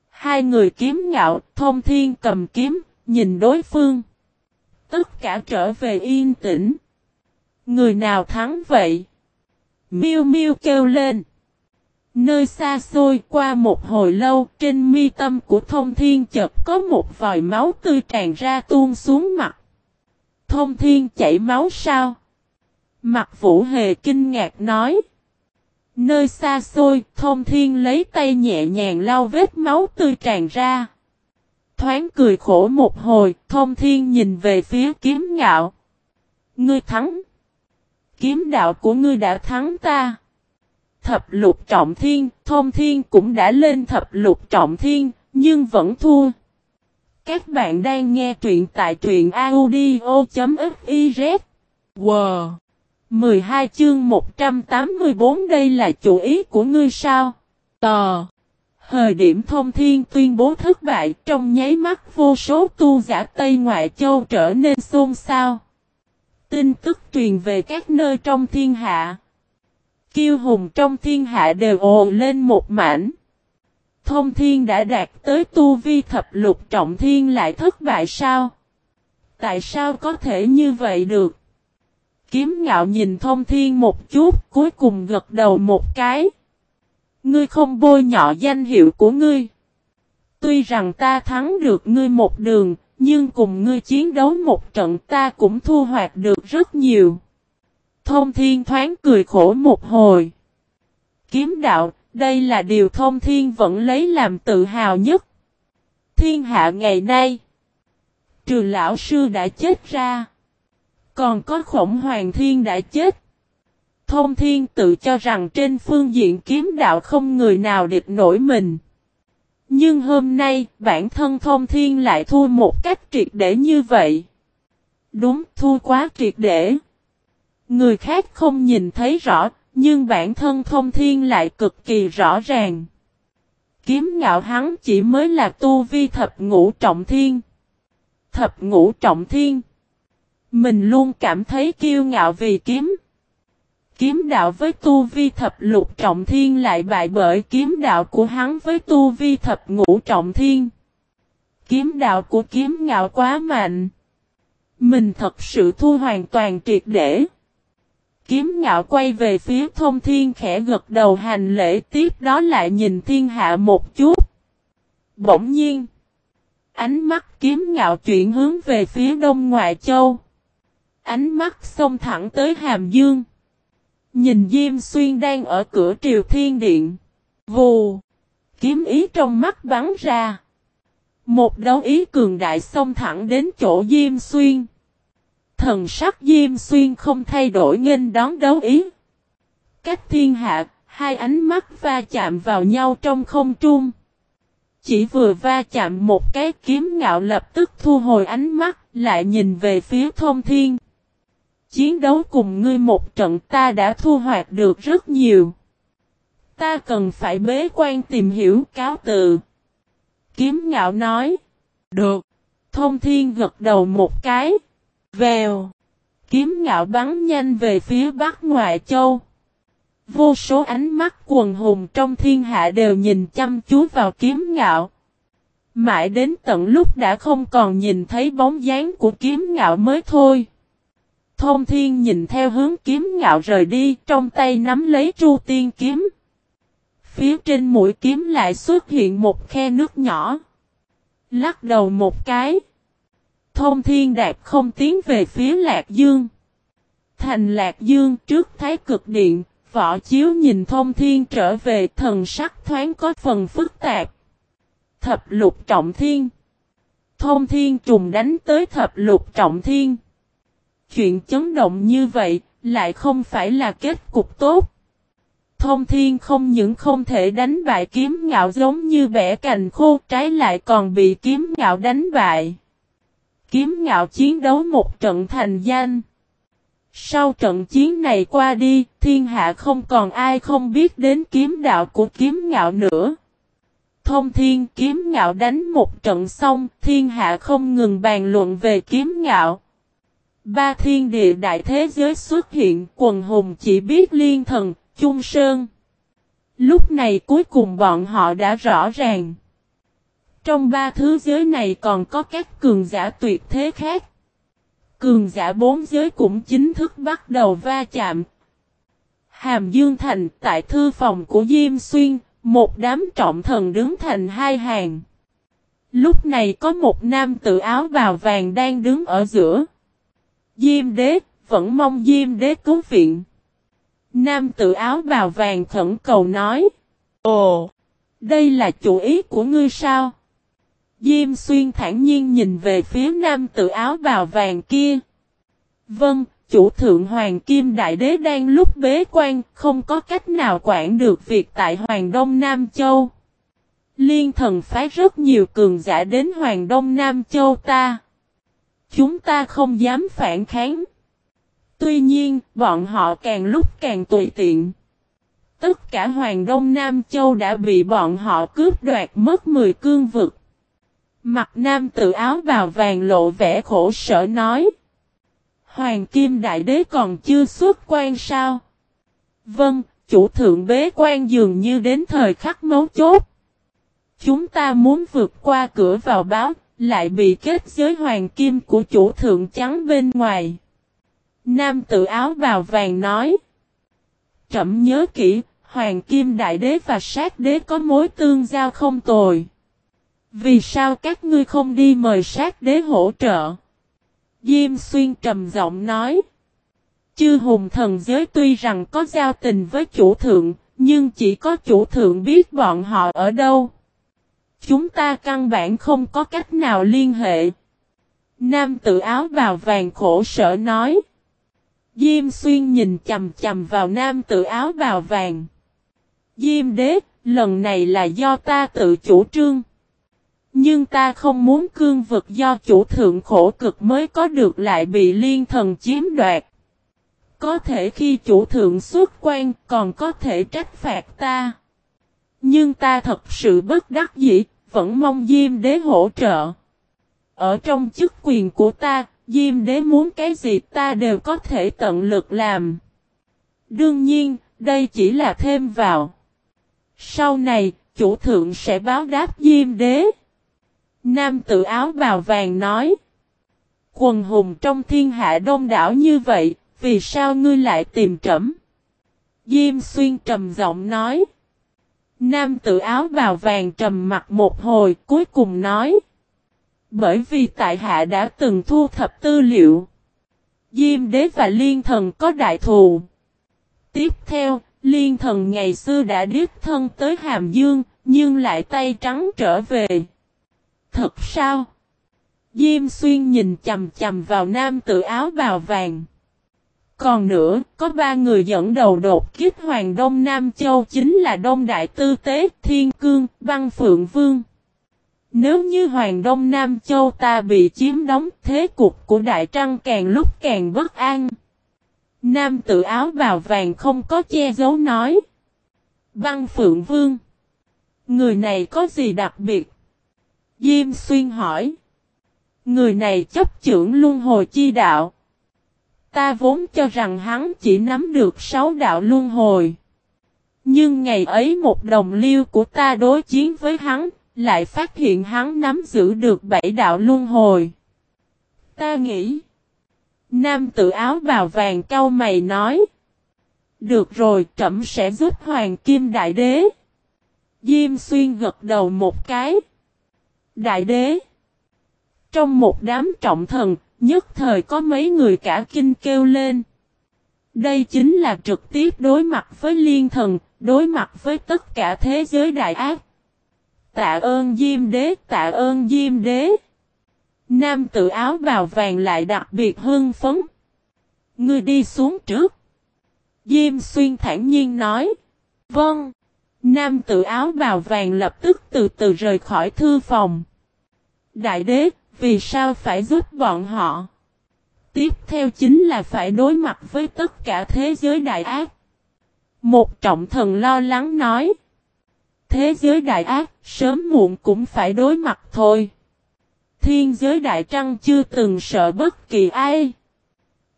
Hai người kiếm ngạo, thông thiên cầm kiếm, nhìn đối phương. Tất cả trở về yên tĩnh. Người nào thắng vậy? Miêu miêu kêu lên. Nơi xa xôi qua một hồi lâu, trên mi tâm của thông thiên chợt có một vòi máu tươi tràn ra tuôn xuống mặt. Thông thiên chảy máu sao? Mặt vũ hề kinh ngạc nói. Nơi xa xôi, thông thiên lấy tay nhẹ nhàng lau vết máu tươi tràn ra. Thoáng cười khổ một hồi, thông thiên nhìn về phía kiếm ngạo. Ngươi thắng. Kiếm đạo của ngươi đã thắng ta. Thập lục trọng thiên, thông thiên cũng đã lên thập lục trọng thiên, nhưng vẫn thua. Các bạn đang nghe truyện tại truyện audio.fiz. Wow! 12 chương 184 đây là chủ ý của ngươi sao? Tờ! Thời điểm thông thiên tuyên bố thất bại, trong nháy mắt vô số tu giả Tây Ngoại Châu trở nên xôn xao. Tin tức truyền về các nơi trong thiên hạ. Kiêu hùng trong thiên hạ đều ồ lên một mảnh. Thông thiên đã đạt tới tu vi thập lục trọng thiên lại thất bại sao? Tại sao có thể như vậy được? Kiếm ngạo nhìn thông thiên một chút, cuối cùng gật đầu một cái. Ngươi không bôi nhọ danh hiệu của ngươi. Tuy rằng ta thắng được ngươi một đường, nhưng cùng ngươi chiến đấu một trận ta cũng thu hoạch được rất nhiều. Thông thiên thoáng cười khổ một hồi. Kiếm đạo, đây là điều thông thiên vẫn lấy làm tự hào nhất. Thiên hạ ngày nay. Trừ lão sư đã chết ra. Còn có khổng hoàng thiên đã chết. Thông thiên tự cho rằng trên phương diện kiếm đạo không người nào địch nổi mình. Nhưng hôm nay, bản thân thông thiên lại thua một cách triệt để như vậy. Đúng, thua quá triệt để. Người khác không nhìn thấy rõ, nhưng bản thân thông thiên lại cực kỳ rõ ràng. Kiếm ngạo hắn chỉ mới là tu vi thập ngũ trọng thiên. Thập ngũ trọng thiên. Mình luôn cảm thấy kiêu ngạo vì kiếm. Kiếm đạo với tu vi thập lục trọng thiên lại bại bởi kiếm đạo của hắn với tu vi thập ngũ trọng thiên. Kiếm đạo của kiếm ngạo quá mạnh. Mình thật sự thu hoàn toàn triệt để. Kiếm ngạo quay về phía thông thiên khẽ gật đầu hành lễ tiếp đó lại nhìn thiên hạ một chút. Bỗng nhiên. Ánh mắt kiếm ngạo chuyển hướng về phía đông ngoại châu. Ánh mắt xông thẳng tới hàm dương. Nhìn Diêm Xuyên đang ở cửa triều thiên điện. Vù. Kiếm ý trong mắt bắn ra. Một đấu ý cường đại xông thẳng đến chỗ Diêm Xuyên. Thần sắc Diêm Xuyên không thay đổi nghênh đón đấu ý. Cách thiên hạ, hai ánh mắt va chạm vào nhau trong không trung. Chỉ vừa va chạm một cái kiếm ngạo lập tức thu hồi ánh mắt, lại nhìn về phía thông thiên. Chiến đấu cùng ngươi một trận ta đã thu hoạch được rất nhiều. Ta cần phải bế quan tìm hiểu cáo từ. Kiếm ngạo nói. Được. Thông thiên gật đầu một cái. Vèo. Kiếm ngạo bắn nhanh về phía bắc ngoại châu. Vô số ánh mắt quần hùng trong thiên hạ đều nhìn chăm chú vào kiếm ngạo. Mãi đến tận lúc đã không còn nhìn thấy bóng dáng của kiếm ngạo mới thôi. Thông thiên nhìn theo hướng kiếm ngạo rời đi, trong tay nắm lấy Chu tiên kiếm. Phía trên mũi kiếm lại xuất hiện một khe nước nhỏ. Lắc đầu một cái. Thông thiên đạp không tiến về phía Lạc Dương. Thành Lạc Dương trước thái cực điện, võ chiếu nhìn thông thiên trở về thần sắc thoáng có phần phức tạp. Thập lục trọng thiên. Thông thiên trùng đánh tới thập lục trọng thiên. Chuyện chấn động như vậy, lại không phải là kết cục tốt. Thông thiên không những không thể đánh bại kiếm ngạo giống như bẻ cành khô trái lại còn bị kiếm ngạo đánh bại. kiếm ngạo chiến đấu một trận thành danh. Sau trận chiến này qua đi, thiên hạ không còn ai không biết đến kiếm đạo của kiếm ngạo nữa. Thông thiên kiếm ngạo đánh một trận xong, thiên hạ không ngừng bàn luận về kiếm ngạo. Ba thiên địa đại thế giới xuất hiện, quần hùng chỉ biết liên thần, chung sơn. Lúc này cuối cùng bọn họ đã rõ ràng. Trong ba thứ giới này còn có các cường giả tuyệt thế khác. Cường giả bốn giới cũng chính thức bắt đầu va chạm. Hàm Dương Thành tại thư phòng của Diêm Xuyên, một đám trọng thần đứng thành hai hàng. Lúc này có một nam tự áo bào vàng đang đứng ở giữa. Diêm đế, vẫn mong Diêm đế cứu viện. Nam tự áo bào vàng khẩn cầu nói. Ồ, đây là chủ ý của ngươi sao? Diêm xuyên thản nhiên nhìn về phía nam tự áo bào vàng kia. Vâng, chủ thượng Hoàng Kim Đại Đế đang lúc bế quan, không có cách nào quản được việc tại Hoàng Đông Nam Châu. Liên thần phái rất nhiều cường giả đến Hoàng Đông Nam Châu ta. Chúng ta không dám phản kháng. Tuy nhiên, bọn họ càng lúc càng tùy tiện. Tất cả Hoàng Đông Nam Châu đã bị bọn họ cướp đoạt mất 10 cương vực. Mặt nam tự áo vào vàng lộ vẻ khổ sở nói. Hoàng Kim Đại Đế còn chưa xuất quan sao? Vâng, chủ thượng bế quan dường như đến thời khắc mấu chốt. Chúng ta muốn vượt qua cửa vào báo, lại bị kết giới hoàng kim của chủ thượng trắng bên ngoài. Nam tự áo bào vàng nói. Trẩm nhớ kỹ, hoàng kim đại đế và sát đế có mối tương giao không tồi. Vì sao các ngươi không đi mời sát đế hỗ trợ? Diêm xuyên trầm giọng nói. Chư hùng thần giới tuy rằng có giao tình với chủ thượng, nhưng chỉ có chủ thượng biết bọn họ ở đâu. Chúng ta căn bản không có cách nào liên hệ. Nam tự áo bào vàng khổ sở nói. Diêm xuyên nhìn chầm chầm vào nam tự áo bào vàng. Diêm đế, lần này là do ta tự chủ trương. Nhưng ta không muốn cương vực do chủ thượng khổ cực mới có được lại bị liên thần chiếm đoạt. Có thể khi chủ thượng xuất quan còn có thể trách phạt ta. Nhưng ta thật sự bất đắc dĩ, vẫn mong Diêm đế hỗ trợ. Ở trong chức quyền của ta, Diêm đế muốn cái gì ta đều có thể tận lực làm. Đương nhiên, đây chỉ là thêm vào. Sau này, chủ thượng sẽ báo đáp Diêm đế. Nam tự áo bào vàng nói. Quần hùng trong thiên hạ đông đảo như vậy, vì sao ngươi lại tìm trẫm? Diêm xuyên trầm giọng nói. Nam tự áo bào vàng trầm mặt một hồi cuối cùng nói. Bởi vì tại hạ đã từng thu thập tư liệu. Diêm đế và liên thần có đại thù. Tiếp theo, liên thần ngày xưa đã điếp thân tới Hàm Dương, nhưng lại tay trắng trở về. Thật sao? Diêm xuyên nhìn chầm chầm vào nam tự áo bào vàng. Còn nữa, có ba người dẫn đầu đột kích Hoàng Đông Nam Châu chính là Đông Đại Tư Tế, Thiên Cương, văn Phượng Vương. Nếu như Hoàng Đông Nam Châu ta bị chiếm đóng, thế cục của Đại Trăng càng lúc càng bất an. Nam tự áo bào vàng không có che giấu nói. văn Phượng Vương. Người này có gì đặc biệt? Diêm Xuyên hỏi. Người này chấp trưởng luân hồi chi đạo. Ta vốn cho rằng hắn chỉ nắm được sáu đạo luân hồi. Nhưng ngày ấy một đồng liêu của ta đối chiến với hắn, lại phát hiện hắn nắm giữ được bảy đạo luân hồi. Ta nghĩ. Nam tự áo bào vàng cau mày nói. Được rồi, trẫm sẽ giúp Hoàng Kim Đại Đế. Diêm xuyên gật đầu một cái. Đại Đế. Trong một đám trọng thần, nhất thời có mấy người cả kinh kêu lên. Đây chính là trực tiếp đối mặt với liên thần, đối mặt với tất cả thế giới đại ác. Tạ ơn Diêm Đế, tạ ơn Diêm Đế. Nam tự áo bào vàng lại đặc biệt hưng phấn. Ngươi đi xuống trước. Diêm xuyên thản nhiên nói. Vâng. Nam tự áo bào vàng lập tức từ từ rời khỏi thư phòng. Đại đế, vì sao phải giúp bọn họ? Tiếp theo chính là phải đối mặt với tất cả thế giới đại ác. Một trọng thần lo lắng nói. Thế giới đại ác, sớm muộn cũng phải đối mặt thôi. Thiên giới đại trăng chưa từng sợ bất kỳ ai.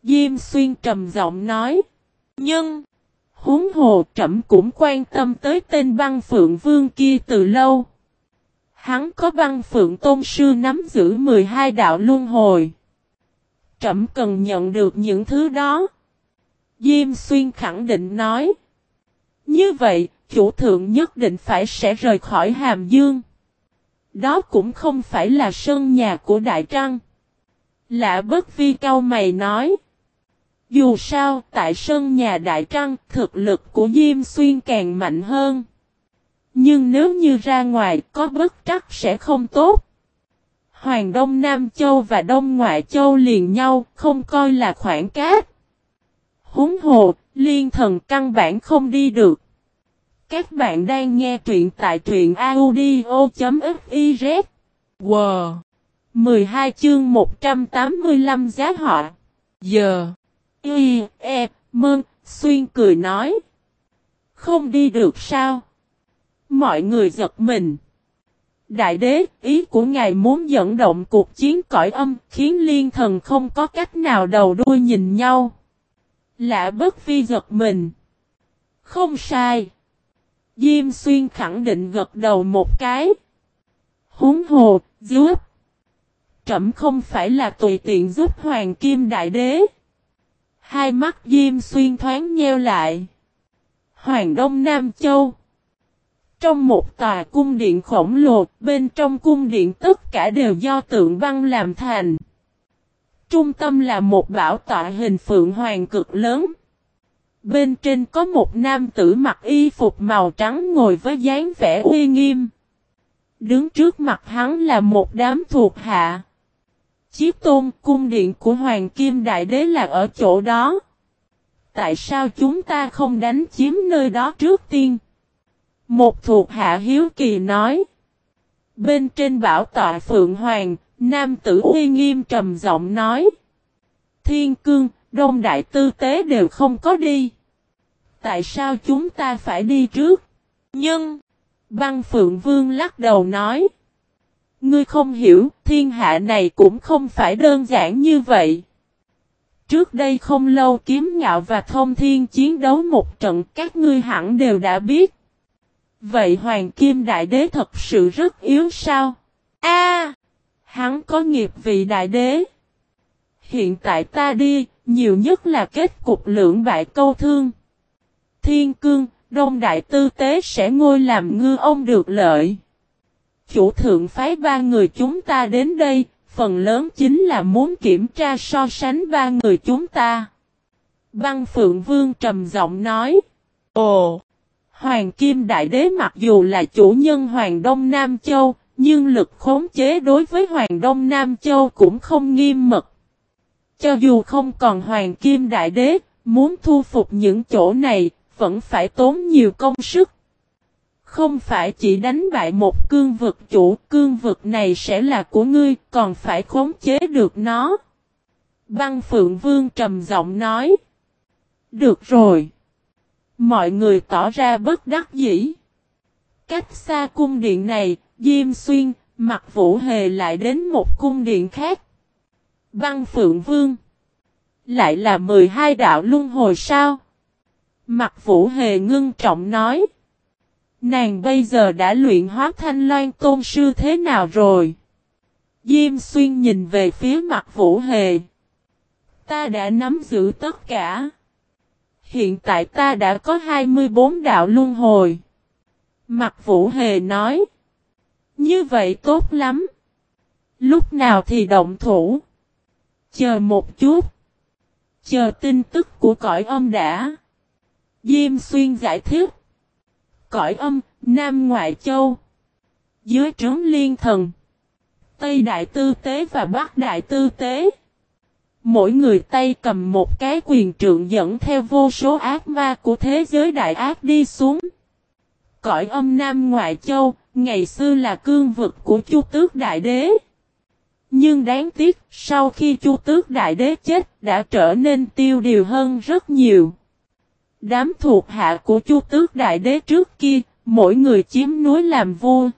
Diêm xuyên trầm giọng nói. Nhưng, huống hồ trẫm cũng quan tâm tới tên băng phượng vương kia từ lâu. Hắn có băng phượng tôn sư nắm giữ 12 đạo luân hồi. Trẫm cần nhận được những thứ đó. Diêm xuyên khẳng định nói. Như vậy, chủ thượng nhất định phải sẽ rời khỏi Hàm Dương. Đó cũng không phải là sân nhà của Đại Trăng. Lạ bất vi cao mày nói. Dù sao, tại sân nhà Đại Trăng, thực lực của Diêm Xuyên càng mạnh hơn. Nhưng nếu như ra ngoài, có bất trắc sẽ không tốt. Hoàng Đông Nam Châu và Đông Ngoại Châu liền nhau, không coi là khoảng cát. Húng hồ, liên thần căn bản không đi được. Các bạn đang nghe truyện tại truyện audio.fiz. Wow! 12 chương 185 giá họ. Giờ. Y, E, Mơn, Xuyên cười nói. Không đi được sao? Mọi người giật mình. Đại đế, ý của ngài muốn dẫn động cuộc chiến cõi âm, khiến liên thần không có cách nào đầu đuôi nhìn nhau. Lạ bất phi giật mình. Không sai. Diêm xuyên khẳng định gật đầu một cái. Húng hồ, giúp. Trẩm không phải là tùy tiện giúp Hoàng Kim Đại Đế. Hai mắt Diêm xuyên thoáng nheo lại. Hoàng Đông Nam Châu. Trong một tòa cung điện khổng lồ, bên trong cung điện tất cả đều do tượng băng làm thành. Trung tâm là một bảo tọa hình phượng hoàng cực lớn. Bên trên có một nam tử mặc y phục màu trắng ngồi với dáng vẻ uy nghiêm. Đứng trước mặt hắn là một đám thuộc hạ. Chiếc tôn cung điện của Hoàng Kim Đại Đế là ở chỗ đó. Tại sao chúng ta không đánh chiếm nơi đó trước tiên? Một thuộc hạ hiếu kỳ nói. Bên trên bảo tọa Phượng Hoàng, nam tử uy nghiêm trầm giọng nói. Thiên cương, đông đại tư tế đều không có đi. Tại sao chúng ta phải đi trước? Nhưng, băng Phượng Vương lắc đầu nói. Ngươi không hiểu, thiên hạ này cũng không phải đơn giản như vậy. Trước đây không lâu kiếm ngạo và thông thiên chiến đấu một trận các ngươi hẳn đều đã biết. Vậy Hoàng Kim Đại Đế thật sự rất yếu sao? A, Hắn có nghiệp vị Đại Đế. Hiện tại ta đi, nhiều nhất là kết cục lưỡng bại câu thương. Thiên Cương, Đông Đại Tư Tế sẽ ngôi làm ngư ông được lợi. Chủ thượng phái ba người chúng ta đến đây, phần lớn chính là muốn kiểm tra so sánh ba người chúng ta. Băng Phượng Vương trầm giọng nói. Ồ! Hoàng Kim Đại Đế mặc dù là chủ nhân Hoàng Đông Nam Châu, nhưng lực khống chế đối với Hoàng Đông Nam Châu cũng không nghiêm mật. Cho dù không còn Hoàng Kim Đại Đế, muốn thu phục những chỗ này, vẫn phải tốn nhiều công sức. Không phải chỉ đánh bại một cương vực chủ, cương vực này sẽ là của ngươi, còn phải khống chế được nó. Băng Phượng Vương trầm giọng nói. Được rồi. Mọi người tỏ ra bất đắc dĩ. Cách xa cung điện này, Diêm Xuyên, mặt Vũ Hề lại đến một cung điện khác. Băng Phượng Vương. Lại là 12 đạo luân hồi sao? Mặt Vũ Hề ngưng trọng nói. Nàng bây giờ đã luyện hóa thanh loan tôn sư thế nào rồi? Diêm xuyên nhìn về phía mặt Vũ Hề. Ta đã nắm giữ tất cả. Hiện tại ta đã có 24 đạo luân hồi. Mặt Vũ Hề nói. Như vậy tốt lắm. Lúc nào thì động thủ. Chờ một chút. Chờ tin tức của cõi âm đã. Diêm xuyên giải thích. Cõi âm, Nam Ngoại Châu. Dưới trướng liên thần. Tây Đại Tư Tế và Bắc Đại Tư Tế. Mỗi người tay cầm một cái quyền trượng dẫn theo vô số ác ma của thế giới đại ác đi xuống. Cõi âm Nam Ngoại Châu, ngày xưa là cương vực của Chu Tước Đại Đế. Nhưng đáng tiếc, sau khi Chu Tước Đại Đế chết, đã trở nên tiêu điều hơn rất nhiều. Đám thuộc hạ của Chu Tước Đại Đế trước kia, mỗi người chiếm núi làm vua.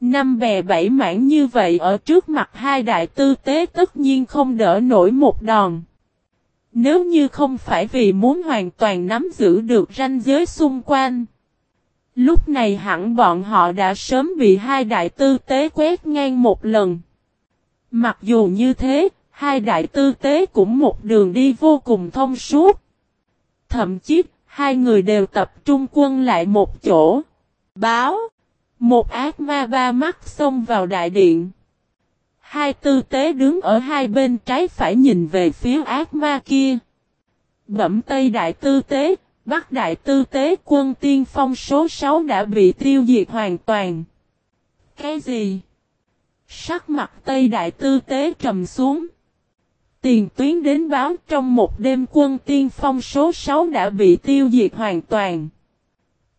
Năm bè bảy mảng như vậy ở trước mặt hai đại tư tế tất nhiên không đỡ nổi một đòn. Nếu như không phải vì muốn hoàn toàn nắm giữ được ranh giới xung quanh. Lúc này hẳn bọn họ đã sớm bị hai đại tư tế quét ngang một lần. Mặc dù như thế, hai đại tư tế cũng một đường đi vô cùng thông suốt. Thậm chí, hai người đều tập trung quân lại một chỗ. Báo! Một ác ma ba mắt xông vào đại điện. Hai tư tế đứng ở hai bên trái phải nhìn về phía ác ma kia. Bẩm Tây Đại Tư Tế, Bắc Đại Tư Tế quân tiên phong số 6 đã bị tiêu diệt hoàn toàn. Cái gì? Sắc mặt Tây Đại Tư Tế trầm xuống. Tiền tuyến đến báo trong một đêm quân tiên phong số 6 đã bị tiêu diệt hoàn toàn.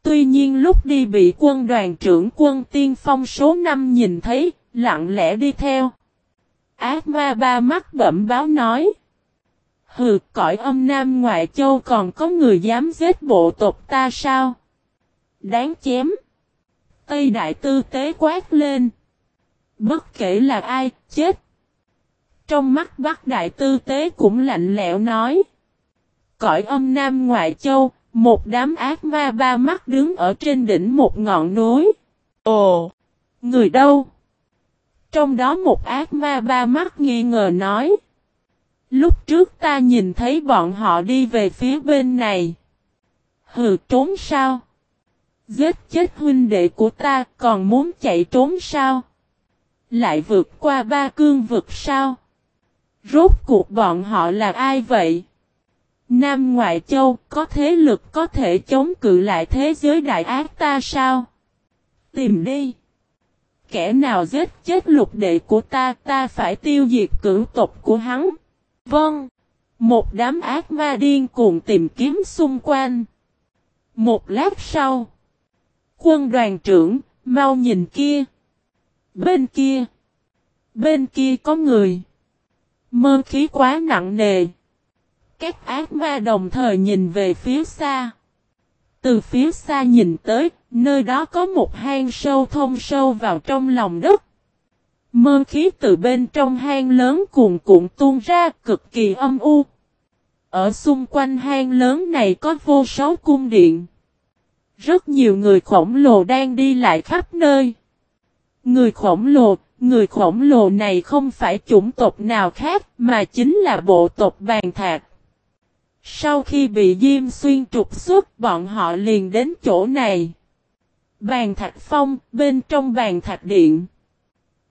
Tuy nhiên lúc đi bị quân đoàn trưởng quân tiên phong số 5 nhìn thấy, lặng lẽ đi theo. Ác ma ba mắt bẩm báo nói. Hừ, cõi âm Nam Ngoại Châu còn có người dám giết bộ tộc ta sao? Đáng chém. Tây Đại Tư tế quát lên. Bất kể là ai, chết. Trong mắt Bắc Đại Tư tế cũng lạnh lẽo nói. Cõi âm Nam Ngoại Châu, một đám ác ma ba mắt đứng ở trên đỉnh một ngọn núi. Ồ! Người đâu? Trong đó một ác ma ba mắt nghi ngờ nói. Lúc trước ta nhìn thấy bọn họ đi về phía bên này. Hừ, trốn sao? Giết chết huynh đệ của ta, còn muốn chạy trốn sao? Lại vượt qua ba cương vực sao? Rốt cuộc bọn họ là ai vậy? Nam Ngoại Châu có thế lực có thể chống cự lại thế giới đại ác ta sao? Tìm đi! Kẻ nào giết chết lục đệ của ta ta phải tiêu diệt cử tộc của hắn. Vâng. Một đám ác ma điên cuồng tìm kiếm xung quanh. Một lát sau. Quân đoàn trưởng, mau nhìn kia. Bên kia. Bên kia có người. Mơ khí quá nặng nề. Các ác ma đồng thời nhìn về phía xa. Từ phía xa nhìn tới, nơi đó có một hang sâu thông sâu vào trong lòng đất. Mơ khí từ bên trong hang lớn cuồn cuộn tuôn ra cực kỳ âm u. Ở xung quanh hang lớn này có vô số cung điện. Rất nhiều người khổng lồ đang đi lại khắp nơi. Người khổng lồ, người khổng lồ này không phải chủng tộc nào khác mà chính là bộ tộc bàn thạc. Sau khi bị Diêm Xuyên trục xuất bọn họ liền đến chỗ này. Bàn thạch phong bên trong bàn thạch điện.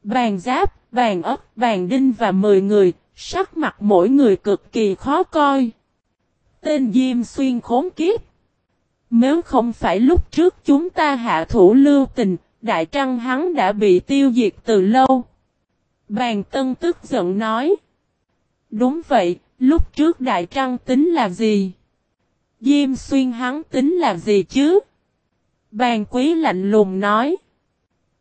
Bàn giáp, bàn ấp, bàn đinh và 10 người, sắc mặt mỗi người cực kỳ khó coi. Tên Diêm Xuyên khốn kiếp. Nếu không phải lúc trước chúng ta hạ thủ lưu tình, Đại Trăng hắn đã bị tiêu diệt từ lâu. Bàn Tân tức giận nói. Đúng vậy, lúc trước Đại Trăng tính là gì? Diêm Xuyên hắn tính là gì chứ? Bàn Quý lạnh lùng nói.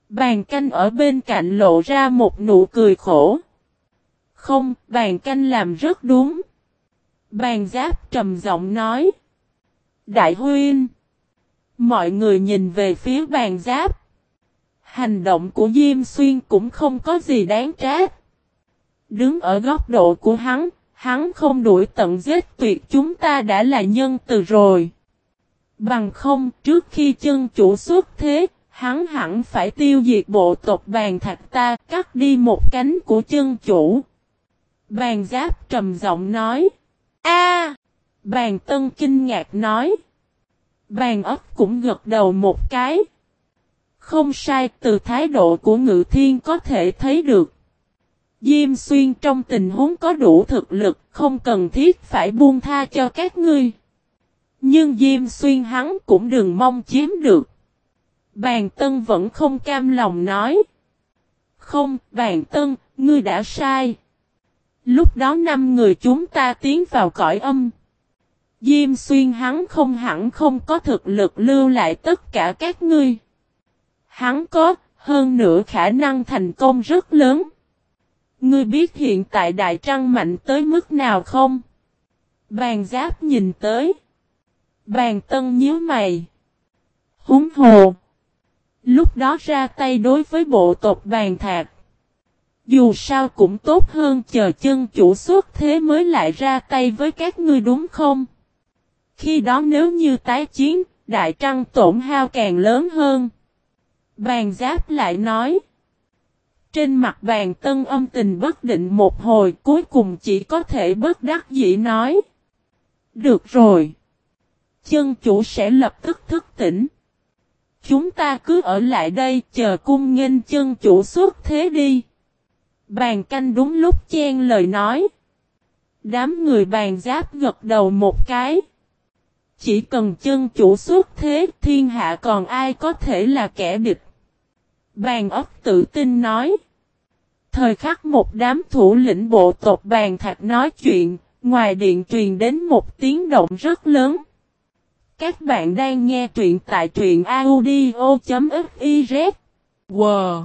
Bàn canh ở bên cạnh lộ ra một nụ cười khổ. Không, bàn canh làm rất đúng. Bàn giáp trầm giọng nói. Đại huyên. Mọi người nhìn về phía bàn giáp. Hành động của Diêm Xuyên cũng không có gì đáng trách. Đứng ở góc độ của hắn, hắn không đuổi tận giết tuyệt chúng ta đã là nhân từ rồi. Bằng không, trước khi chân chủ xuất thế, Hắn hẳn phải tiêu diệt bộ tộc bàn thạch ta cắt đi một cánh của chân chủ. Bàn giáp trầm giọng nói. a Bàn tân kinh ngạc nói. Bàn ấp cũng gật đầu một cái. Không sai từ thái độ của ngự thiên có thể thấy được. Diêm xuyên trong tình huống có đủ thực lực không cần thiết phải buông tha cho các ngươi. Nhưng Diêm xuyên hắn cũng đừng mong chiếm được. Bàn Tân vẫn không cam lòng nói. Không, Bàn Tân, ngươi đã sai. Lúc đó năm người chúng ta tiến vào cõi âm. Diêm xuyên hắn không hẳn không có thực lực lưu lại tất cả các ngươi. Hắn có, hơn nữa khả năng thành công rất lớn. Ngươi biết hiện tại Đại Trăng mạnh tới mức nào không? Bàn giáp nhìn tới. Bàn tân nhíu mày. Húng hồ. Lúc đó ra tay đối với bộ tộc bàn thạc. Dù sao cũng tốt hơn chờ chân chủ xuất thế mới lại ra tay với các ngươi đúng không? Khi đó nếu như tái chiến, đại trăng tổn hao càng lớn hơn. Bàn giáp lại nói. Trên mặt bàn tân âm tình bất định một hồi, cuối cùng chỉ có thể bất đắc dĩ nói. Được rồi. Chân chủ sẽ lập tức thức tỉnh. Chúng ta cứ ở lại đây, chờ cung nghênh chân chủ xuất thế đi. Bàn canh đúng lúc chen lời nói. Đám người bàn giáp gật đầu một cái. Chỉ cần chân chủ xuất thế, thiên hạ còn ai có thể là kẻ địch. Bàn ấp tự tin nói. Thời khắc một đám thủ lĩnh bộ tộc bàn thạch nói chuyện, ngoài điện truyền đến một tiếng động rất lớn. Các bạn đang nghe truyện tại truyện audio.fiz. Wow!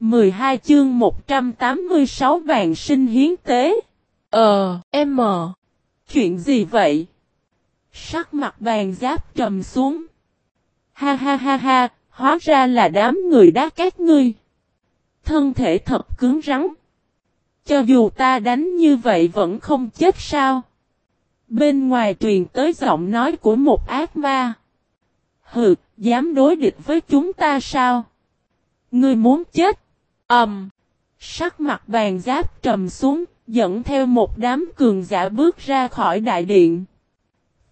12 chương 186 bàn sinh hiến tế. Ờ, M. Chuyện gì vậy? Sắc mặt bàn giáp trầm xuống. Ha ha ha ha, hóa ra là đám người đá các ngươi. Thân thể thật cứng rắn. Cho dù ta đánh như vậy vẫn không chết sao. Bên ngoài truyền tới giọng nói của một ác ma. Hừ, dám đối địch với chúng ta sao? Ngươi muốn chết? Ầm. Um, sắc mặt bàn giáp trầm xuống, dẫn theo một đám cường giả bước ra khỏi đại điện.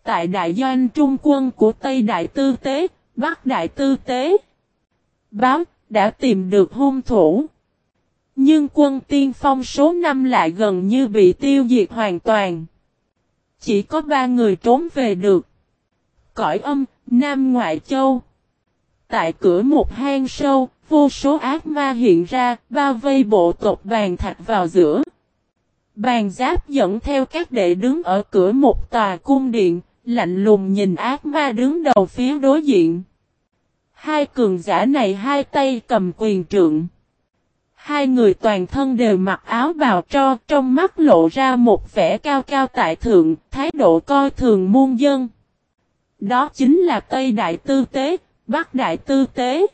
Tại đại doanh trung quân của Tây Đại Tư Tế, Bắc Đại Tư Tế. Báo, đã tìm được hung thủ. Nhưng quân tiên phong số 5 lại gần như bị tiêu diệt hoàn toàn. Chỉ có ba người trốn về được. Cõi âm, Nam Ngoại Châu. Tại cửa một hang sâu, vô số ác ma hiện ra, bao vây bộ tộc bàn thạch vào giữa. Bàn giáp dẫn theo các đệ đứng ở cửa một tòa cung điện, lạnh lùng nhìn ác ma đứng đầu phía đối diện. Hai cường giả này hai tay cầm quyền trượng. Hai người toàn thân đều mặc áo bào tro, trong mắt lộ ra một vẻ cao cao tại thượng, thái độ coi thường muôn dân. Đó chính là Tây Đại Tư Tế, Bắc Đại Tư Tế.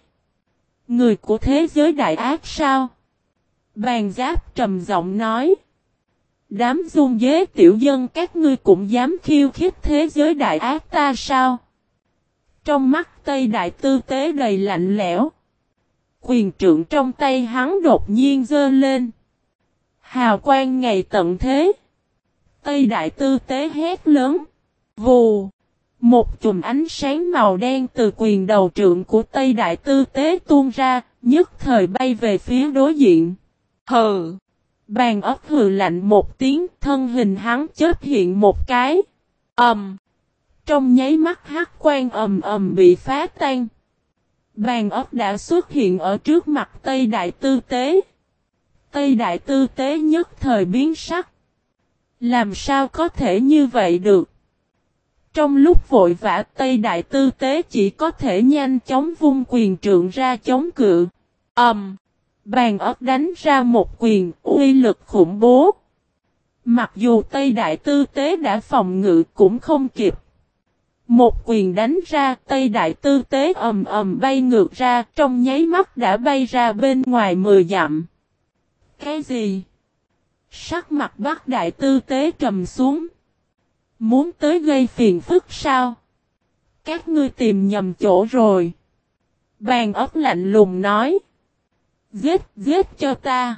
Người của thế giới đại ác sao? Bàn giáp trầm giọng nói. Đám dung dế tiểu dân các ngươi cũng dám khiêu khích thế giới đại ác ta sao? Trong mắt Tây Đại Tư Tế đầy lạnh lẽo. Quyền trượng trong tay hắn đột nhiên dơ lên. Hào quang ngày tận thế. Tây Đại Tư Tế hét lớn. Vù. Một chùm ánh sáng màu đen từ quyền đầu trượng của Tây Đại Tư Tế tuôn ra, nhất thời bay về phía đối diện. Hừ! Bàn ấp hừ lạnh một tiếng, thân hình hắn chết hiện một cái. Ầm! Um, trong nháy mắt hắc quan ầm ầm bị phá tan. Bàn ấp đã xuất hiện ở trước mặt Tây Đại Tư Tế. Tây Đại Tư Tế nhất thời biến sắc. Làm sao có thể như vậy được? Trong lúc vội vã Tây Đại Tư Tế chỉ có thể nhanh chóng vung quyền trượng ra chống cự. Ẩm! Um, bàn ấp đánh ra một quyền uy lực khủng bố. Mặc dù Tây Đại Tư Tế đã phòng ngự cũng không kịp. Một quyền đánh ra Tây Đại Tư Tế ầm ầm bay ngược ra trong nháy mắt đã bay ra bên ngoài mười dặm. Cái gì? Sắc mặt Bắc Đại Tư Tế trầm xuống. Muốn tới gây phiền phức sao? Các ngươi tìm nhầm chỗ rồi. Bàn ấp lạnh lùng nói. Giết, giết cho ta.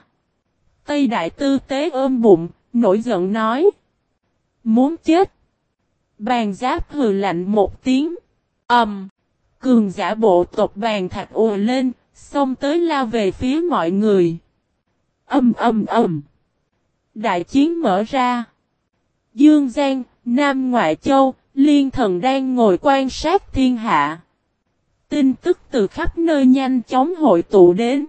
Tây đại tư tế ôm bụng, nổi giận nói. Muốn chết. Bàn giáp hừ lạnh một tiếng. ầm Um, cường giả bộ tộc bàn thạch ùa lên, xông tới lao về phía mọi người. Âm âm âm. Đại chiến mở ra. Dương Giang, Nam Ngoại Châu, Liên Thần đang ngồi quan sát thiên hạ. Tin tức từ khắp nơi nhanh chóng hội tụ đến.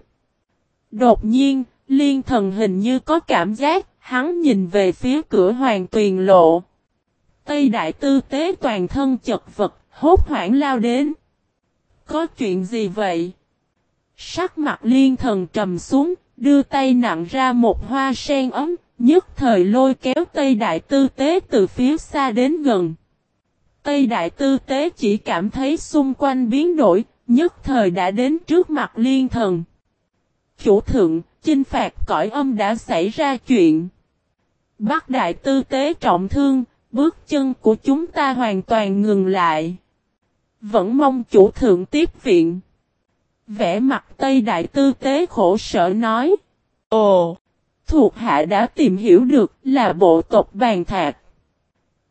Đột nhiên, Liên Thần hình như có cảm giác, hắn nhìn về phía cửa hoàng tuyền lộ. Tây Đại Tư Tế toàn thân chật vật, hốt hoảng lao đến. Có chuyện gì vậy? Sắc mặt liên thần trầm xuống, đưa tay nặng ra một hoa sen ấm, nhất thời lôi kéo Tây Đại Tư Tế từ phía xa đến gần. Tây Đại Tư Tế chỉ cảm thấy xung quanh biến đổi, nhất thời đã đến trước mặt liên thần. Chủ thượng, chinh phạt cõi âm đã xảy ra chuyện. Bắc Đại Tư Tế trọng thương, bước chân của chúng ta hoàn toàn ngừng lại. Vẫn mong chủ thượng tiếp viện. Vẽ mặt Tây Đại Tư Tế khổ sở nói. Ồ! Thuộc hạ đã tìm hiểu được là bộ tộc bàn thạc.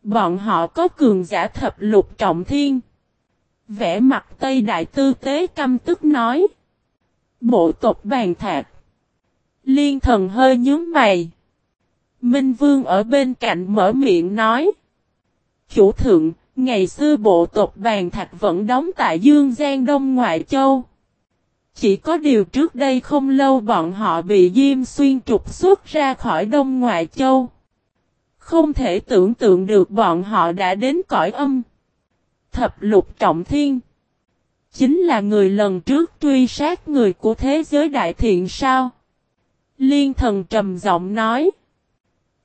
Bọn họ có cường giả thập lục trọng thiên. Vẽ mặt Tây Đại Tư Tế căm tức nói. Bộ tộc bàn thạc. Liên thần hơi nhướng mày. Minh Vương ở bên cạnh mở miệng nói. Chủ thượng, ngày xưa bộ tộc bàn thạch vẫn đóng tại Dương Giang Đông Ngoại Châu. Chỉ có điều trước đây không lâu bọn họ bị Diêm Xuyên trục xuất ra khỏi Đông Ngoại Châu. Không thể tưởng tượng được bọn họ đã đến cõi âm. Thập lục trọng thiên. Chính là người lần trước truy sát người của thế giới đại thiện sao? Liên thần trầm giọng nói.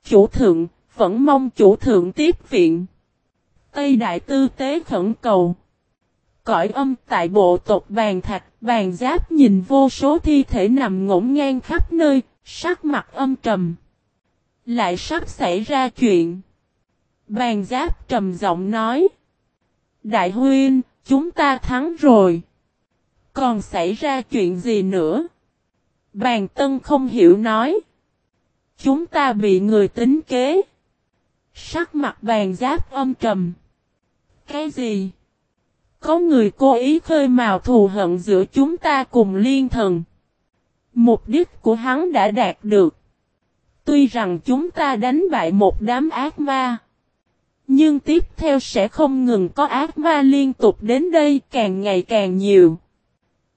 Chủ thượng, vẫn mong chủ thượng tiếp viện. Tây Đại Tư Tế khẩn cầu. Cõi âm tại bộ tộc bàn thạch, bàn giáp nhìn vô số thi thể nằm ngổn ngang khắp nơi, sắc mặt âm trầm. Lại sắp xảy ra chuyện. Bàn giáp trầm giọng nói. Đại huyên, chúng ta thắng rồi. Còn xảy ra chuyện gì nữa? Bàn tân không hiểu nói. Chúng ta bị người tính kế. Sắc mặt bàn giáp âm trầm. Cái gì? Có người cố ý khơi mào thù hận giữa chúng ta cùng liên thần. Mục đích của hắn đã đạt được. Tuy rằng chúng ta đánh bại một đám ác ma. Nhưng tiếp theo sẽ không ngừng có ác ma liên tục đến đây càng ngày càng nhiều.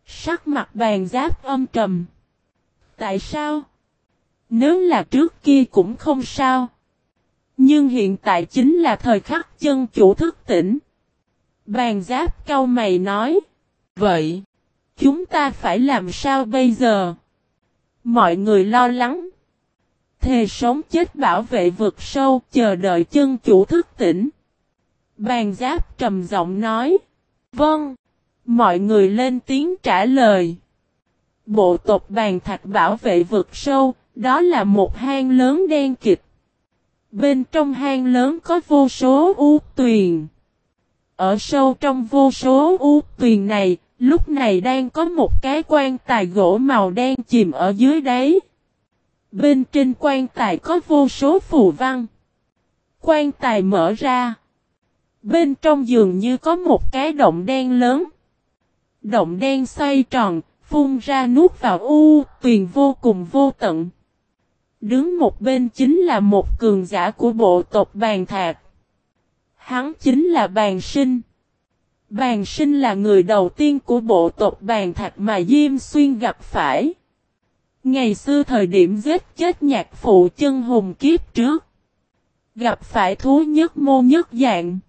Sắc mặt bàn giáp âm trầm. Tại sao? Nếu là trước kia cũng không sao. Nhưng hiện tại chính là thời khắc chân chủ thức tỉnh. Bàn giáp cao mày nói. Vậy, chúng ta phải làm sao bây giờ? Mọi người lo lắng. Thề sống chết bảo vệ vực sâu chờ đợi chân chủ thức tỉnh. Bàn giáp trầm giọng nói. Vâng. Mọi người lên tiếng trả lời. Bộ tộc bàn thạch bảo vệ vực sâu, đó là một hang lớn đen kịch. Bên trong hang lớn có vô số u tuyền. Ở sâu trong vô số u tuyền này, lúc này đang có một cái quan tài gỗ màu đen chìm ở dưới đáy. Bên trên quan tài có vô số phù văn. Quan tài mở ra. Bên trong giường như có một cái động đen lớn. Động đen xoay tròn, phun ra nuốt vào u, tuyền vô cùng vô tận. Đứng một bên chính là một cường giả của bộ tộc bàn thạc. Hắn chính là bàn sinh. Bàn sinh là người đầu tiên của bộ tộc bàn thạch mà Diêm Xuyên gặp phải. Ngày xưa thời điểm giết chết nhạc phụ chân hùng kiếp trước. Gặp phải thú nhất mô nhất dạng.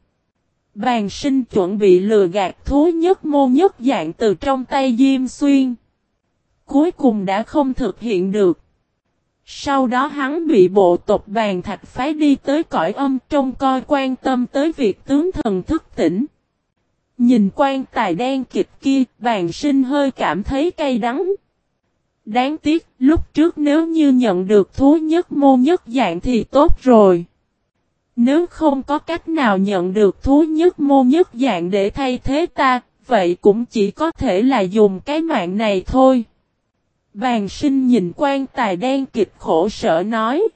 Bàn sinh chuẩn bị lừa gạt thú nhất mô nhất dạng từ trong tay Diêm Xuyên. Cuối cùng đã không thực hiện được. Sau đó hắn bị bộ tộc bàn thạch phái đi tới cõi âm trông coi quan tâm tới việc tướng thần thức tỉnh. Nhìn quan tài đen kịch kia, bàn sinh hơi cảm thấy cay đắng. Đáng tiếc, lúc trước nếu như nhận được thú nhất mô nhất dạng thì tốt rồi. Nếu không có cách nào nhận được thú nhất mô nhất dạng để thay thế ta, vậy cũng chỉ có thể là dùng cái mạng này thôi. Bàn sinh nhìn quan tài đen kịch khổ sở nói.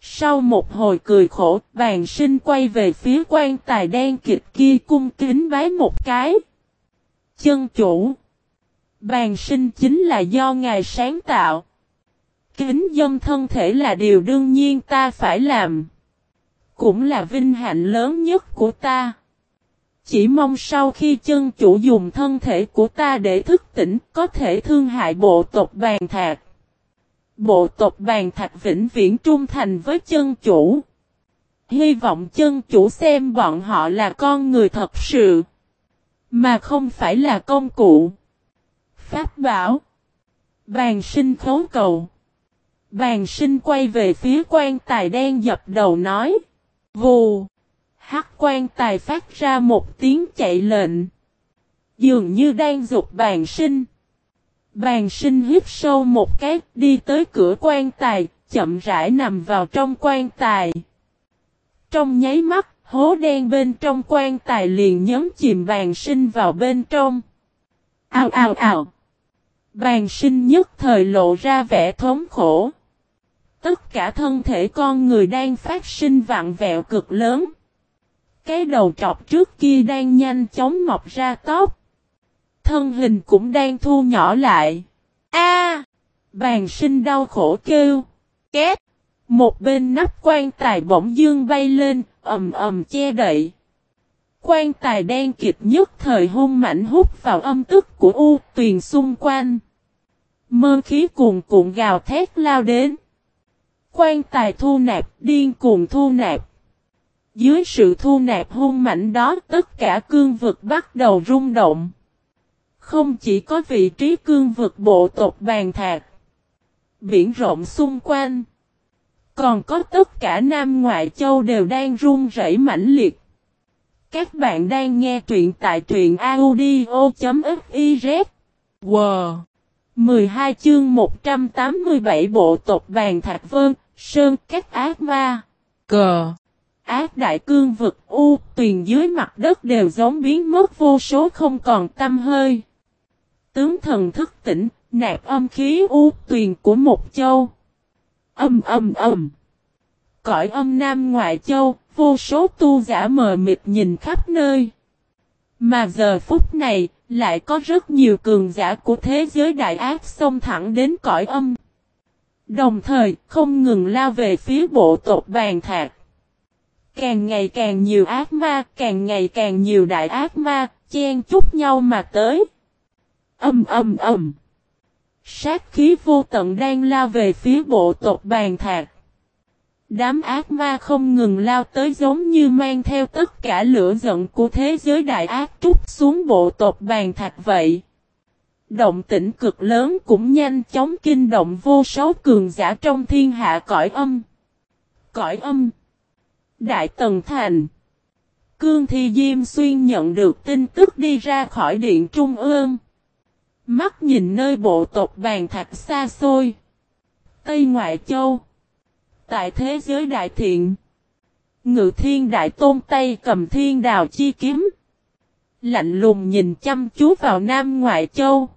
Sau một hồi cười khổ, bàn sinh quay về phía quan tài đen kịch kia cung kính bái một cái. Chân chủ. Bàn sinh chính là do ngài sáng tạo. Kính dân thân thể là điều đương nhiên ta phải làm. Cũng là vinh hạnh lớn nhất của ta. Chỉ mong sau khi chân chủ dùng thân thể của ta để thức tỉnh, có thể thương hại bộ tộc bàn thạc. Bộ tộc bàn thạch vĩnh viễn trung thành với chân chủ. Hy vọng chân chủ xem bọn họ là con người thật sự. Mà không phải là công cụ. Pháp bảo. Bàn sinh khấu cầu. Bàn sinh quay về phía quan tài đen dập đầu nói. Vù. Hắc quan tài phát ra một tiếng chạy lệnh. Dường như đang dục bàn sinh. Bàn sinh hít sâu một cái đi tới cửa quan tài, chậm rãi nằm vào trong quan tài. Trong nháy mắt, hố đen bên trong quan tài liền nhấn chìm bàn sinh vào bên trong. Ao ao ao. Bàn sinh nhất thời lộ ra vẻ thống khổ. Tất cả thân thể con người đang phát sinh vạn vẹo cực lớn. Cái đầu trọc trước kia đang nhanh chóng mọc ra tóc. Thân hình cũng đang thu nhỏ lại. A! bàn sinh đau khổ kêu. Két! Một bên nắp quan tài bỗng dương bay lên, ầm ầm che đậy. Quan tài đen kịch nhất thời hung mạnh hút vào âm tức của U tuyền xung quanh. Mơ khí cuồn cuộn gào thét lao đến. Quan tài thu nạp, điên cuồng thu nạp. Dưới sự thu nạp hung mạnh đó, tất cả cương vực bắt đầu rung động. Không chỉ có vị trí cương vực bộ tộc bàn thạc. Biển rộng xung quanh. Còn có tất cả Nam Ngoại Châu đều đang rung rẩy mãnh liệt. Các bạn đang nghe truyện tại truyện audio.fiz. Wow! 12 chương 187 bộ tộc bàn thạch vương sơn các ác ma. Cờ! Ác đại cương vực u, tuyền dưới mặt đất đều giống biến mất vô số không còn tâm hơi. Tướng thần thức tỉnh, nạp âm khí u tuyền của một châu. Âm âm âm. Cõi âm nam ngoại châu, vô số tu giả mờ mịt nhìn khắp nơi. Mà giờ phút này, lại có rất nhiều cường giả của thế giới đại ác xông thẳng đến cõi âm. Đồng thời, không ngừng lao về phía bộ tộc bàn thạc. Càng ngày càng nhiều ác ma, càng ngày càng nhiều đại ác ma, chen chúc nhau mà tới. Âm âm âm. Sát khí vô tận đang lao về phía bộ tộc bàn thạc. Đám ác ma không ngừng lao tới giống như mang theo tất cả lửa giận của thế giới đại ác trút xuống bộ tộc bàn thạch vậy. Động tĩnh cực lớn cũng nhanh chóng kinh động vô số cường giả trong thiên hạ cõi âm. Cõi âm. Đại Tần Thành. Cương Thi Diêm Xuyên nhận được tin tức đi ra khỏi điện Trung ương. Mắt nhìn nơi bộ tộc bàn thạch xa xôi. Tây Ngoại Châu. Tại thế giới đại thiện. Ngự thiên đại tôn Tây cầm thiên đào chi kiếm. Lạnh lùng nhìn chăm chú vào Nam Ngoại Châu.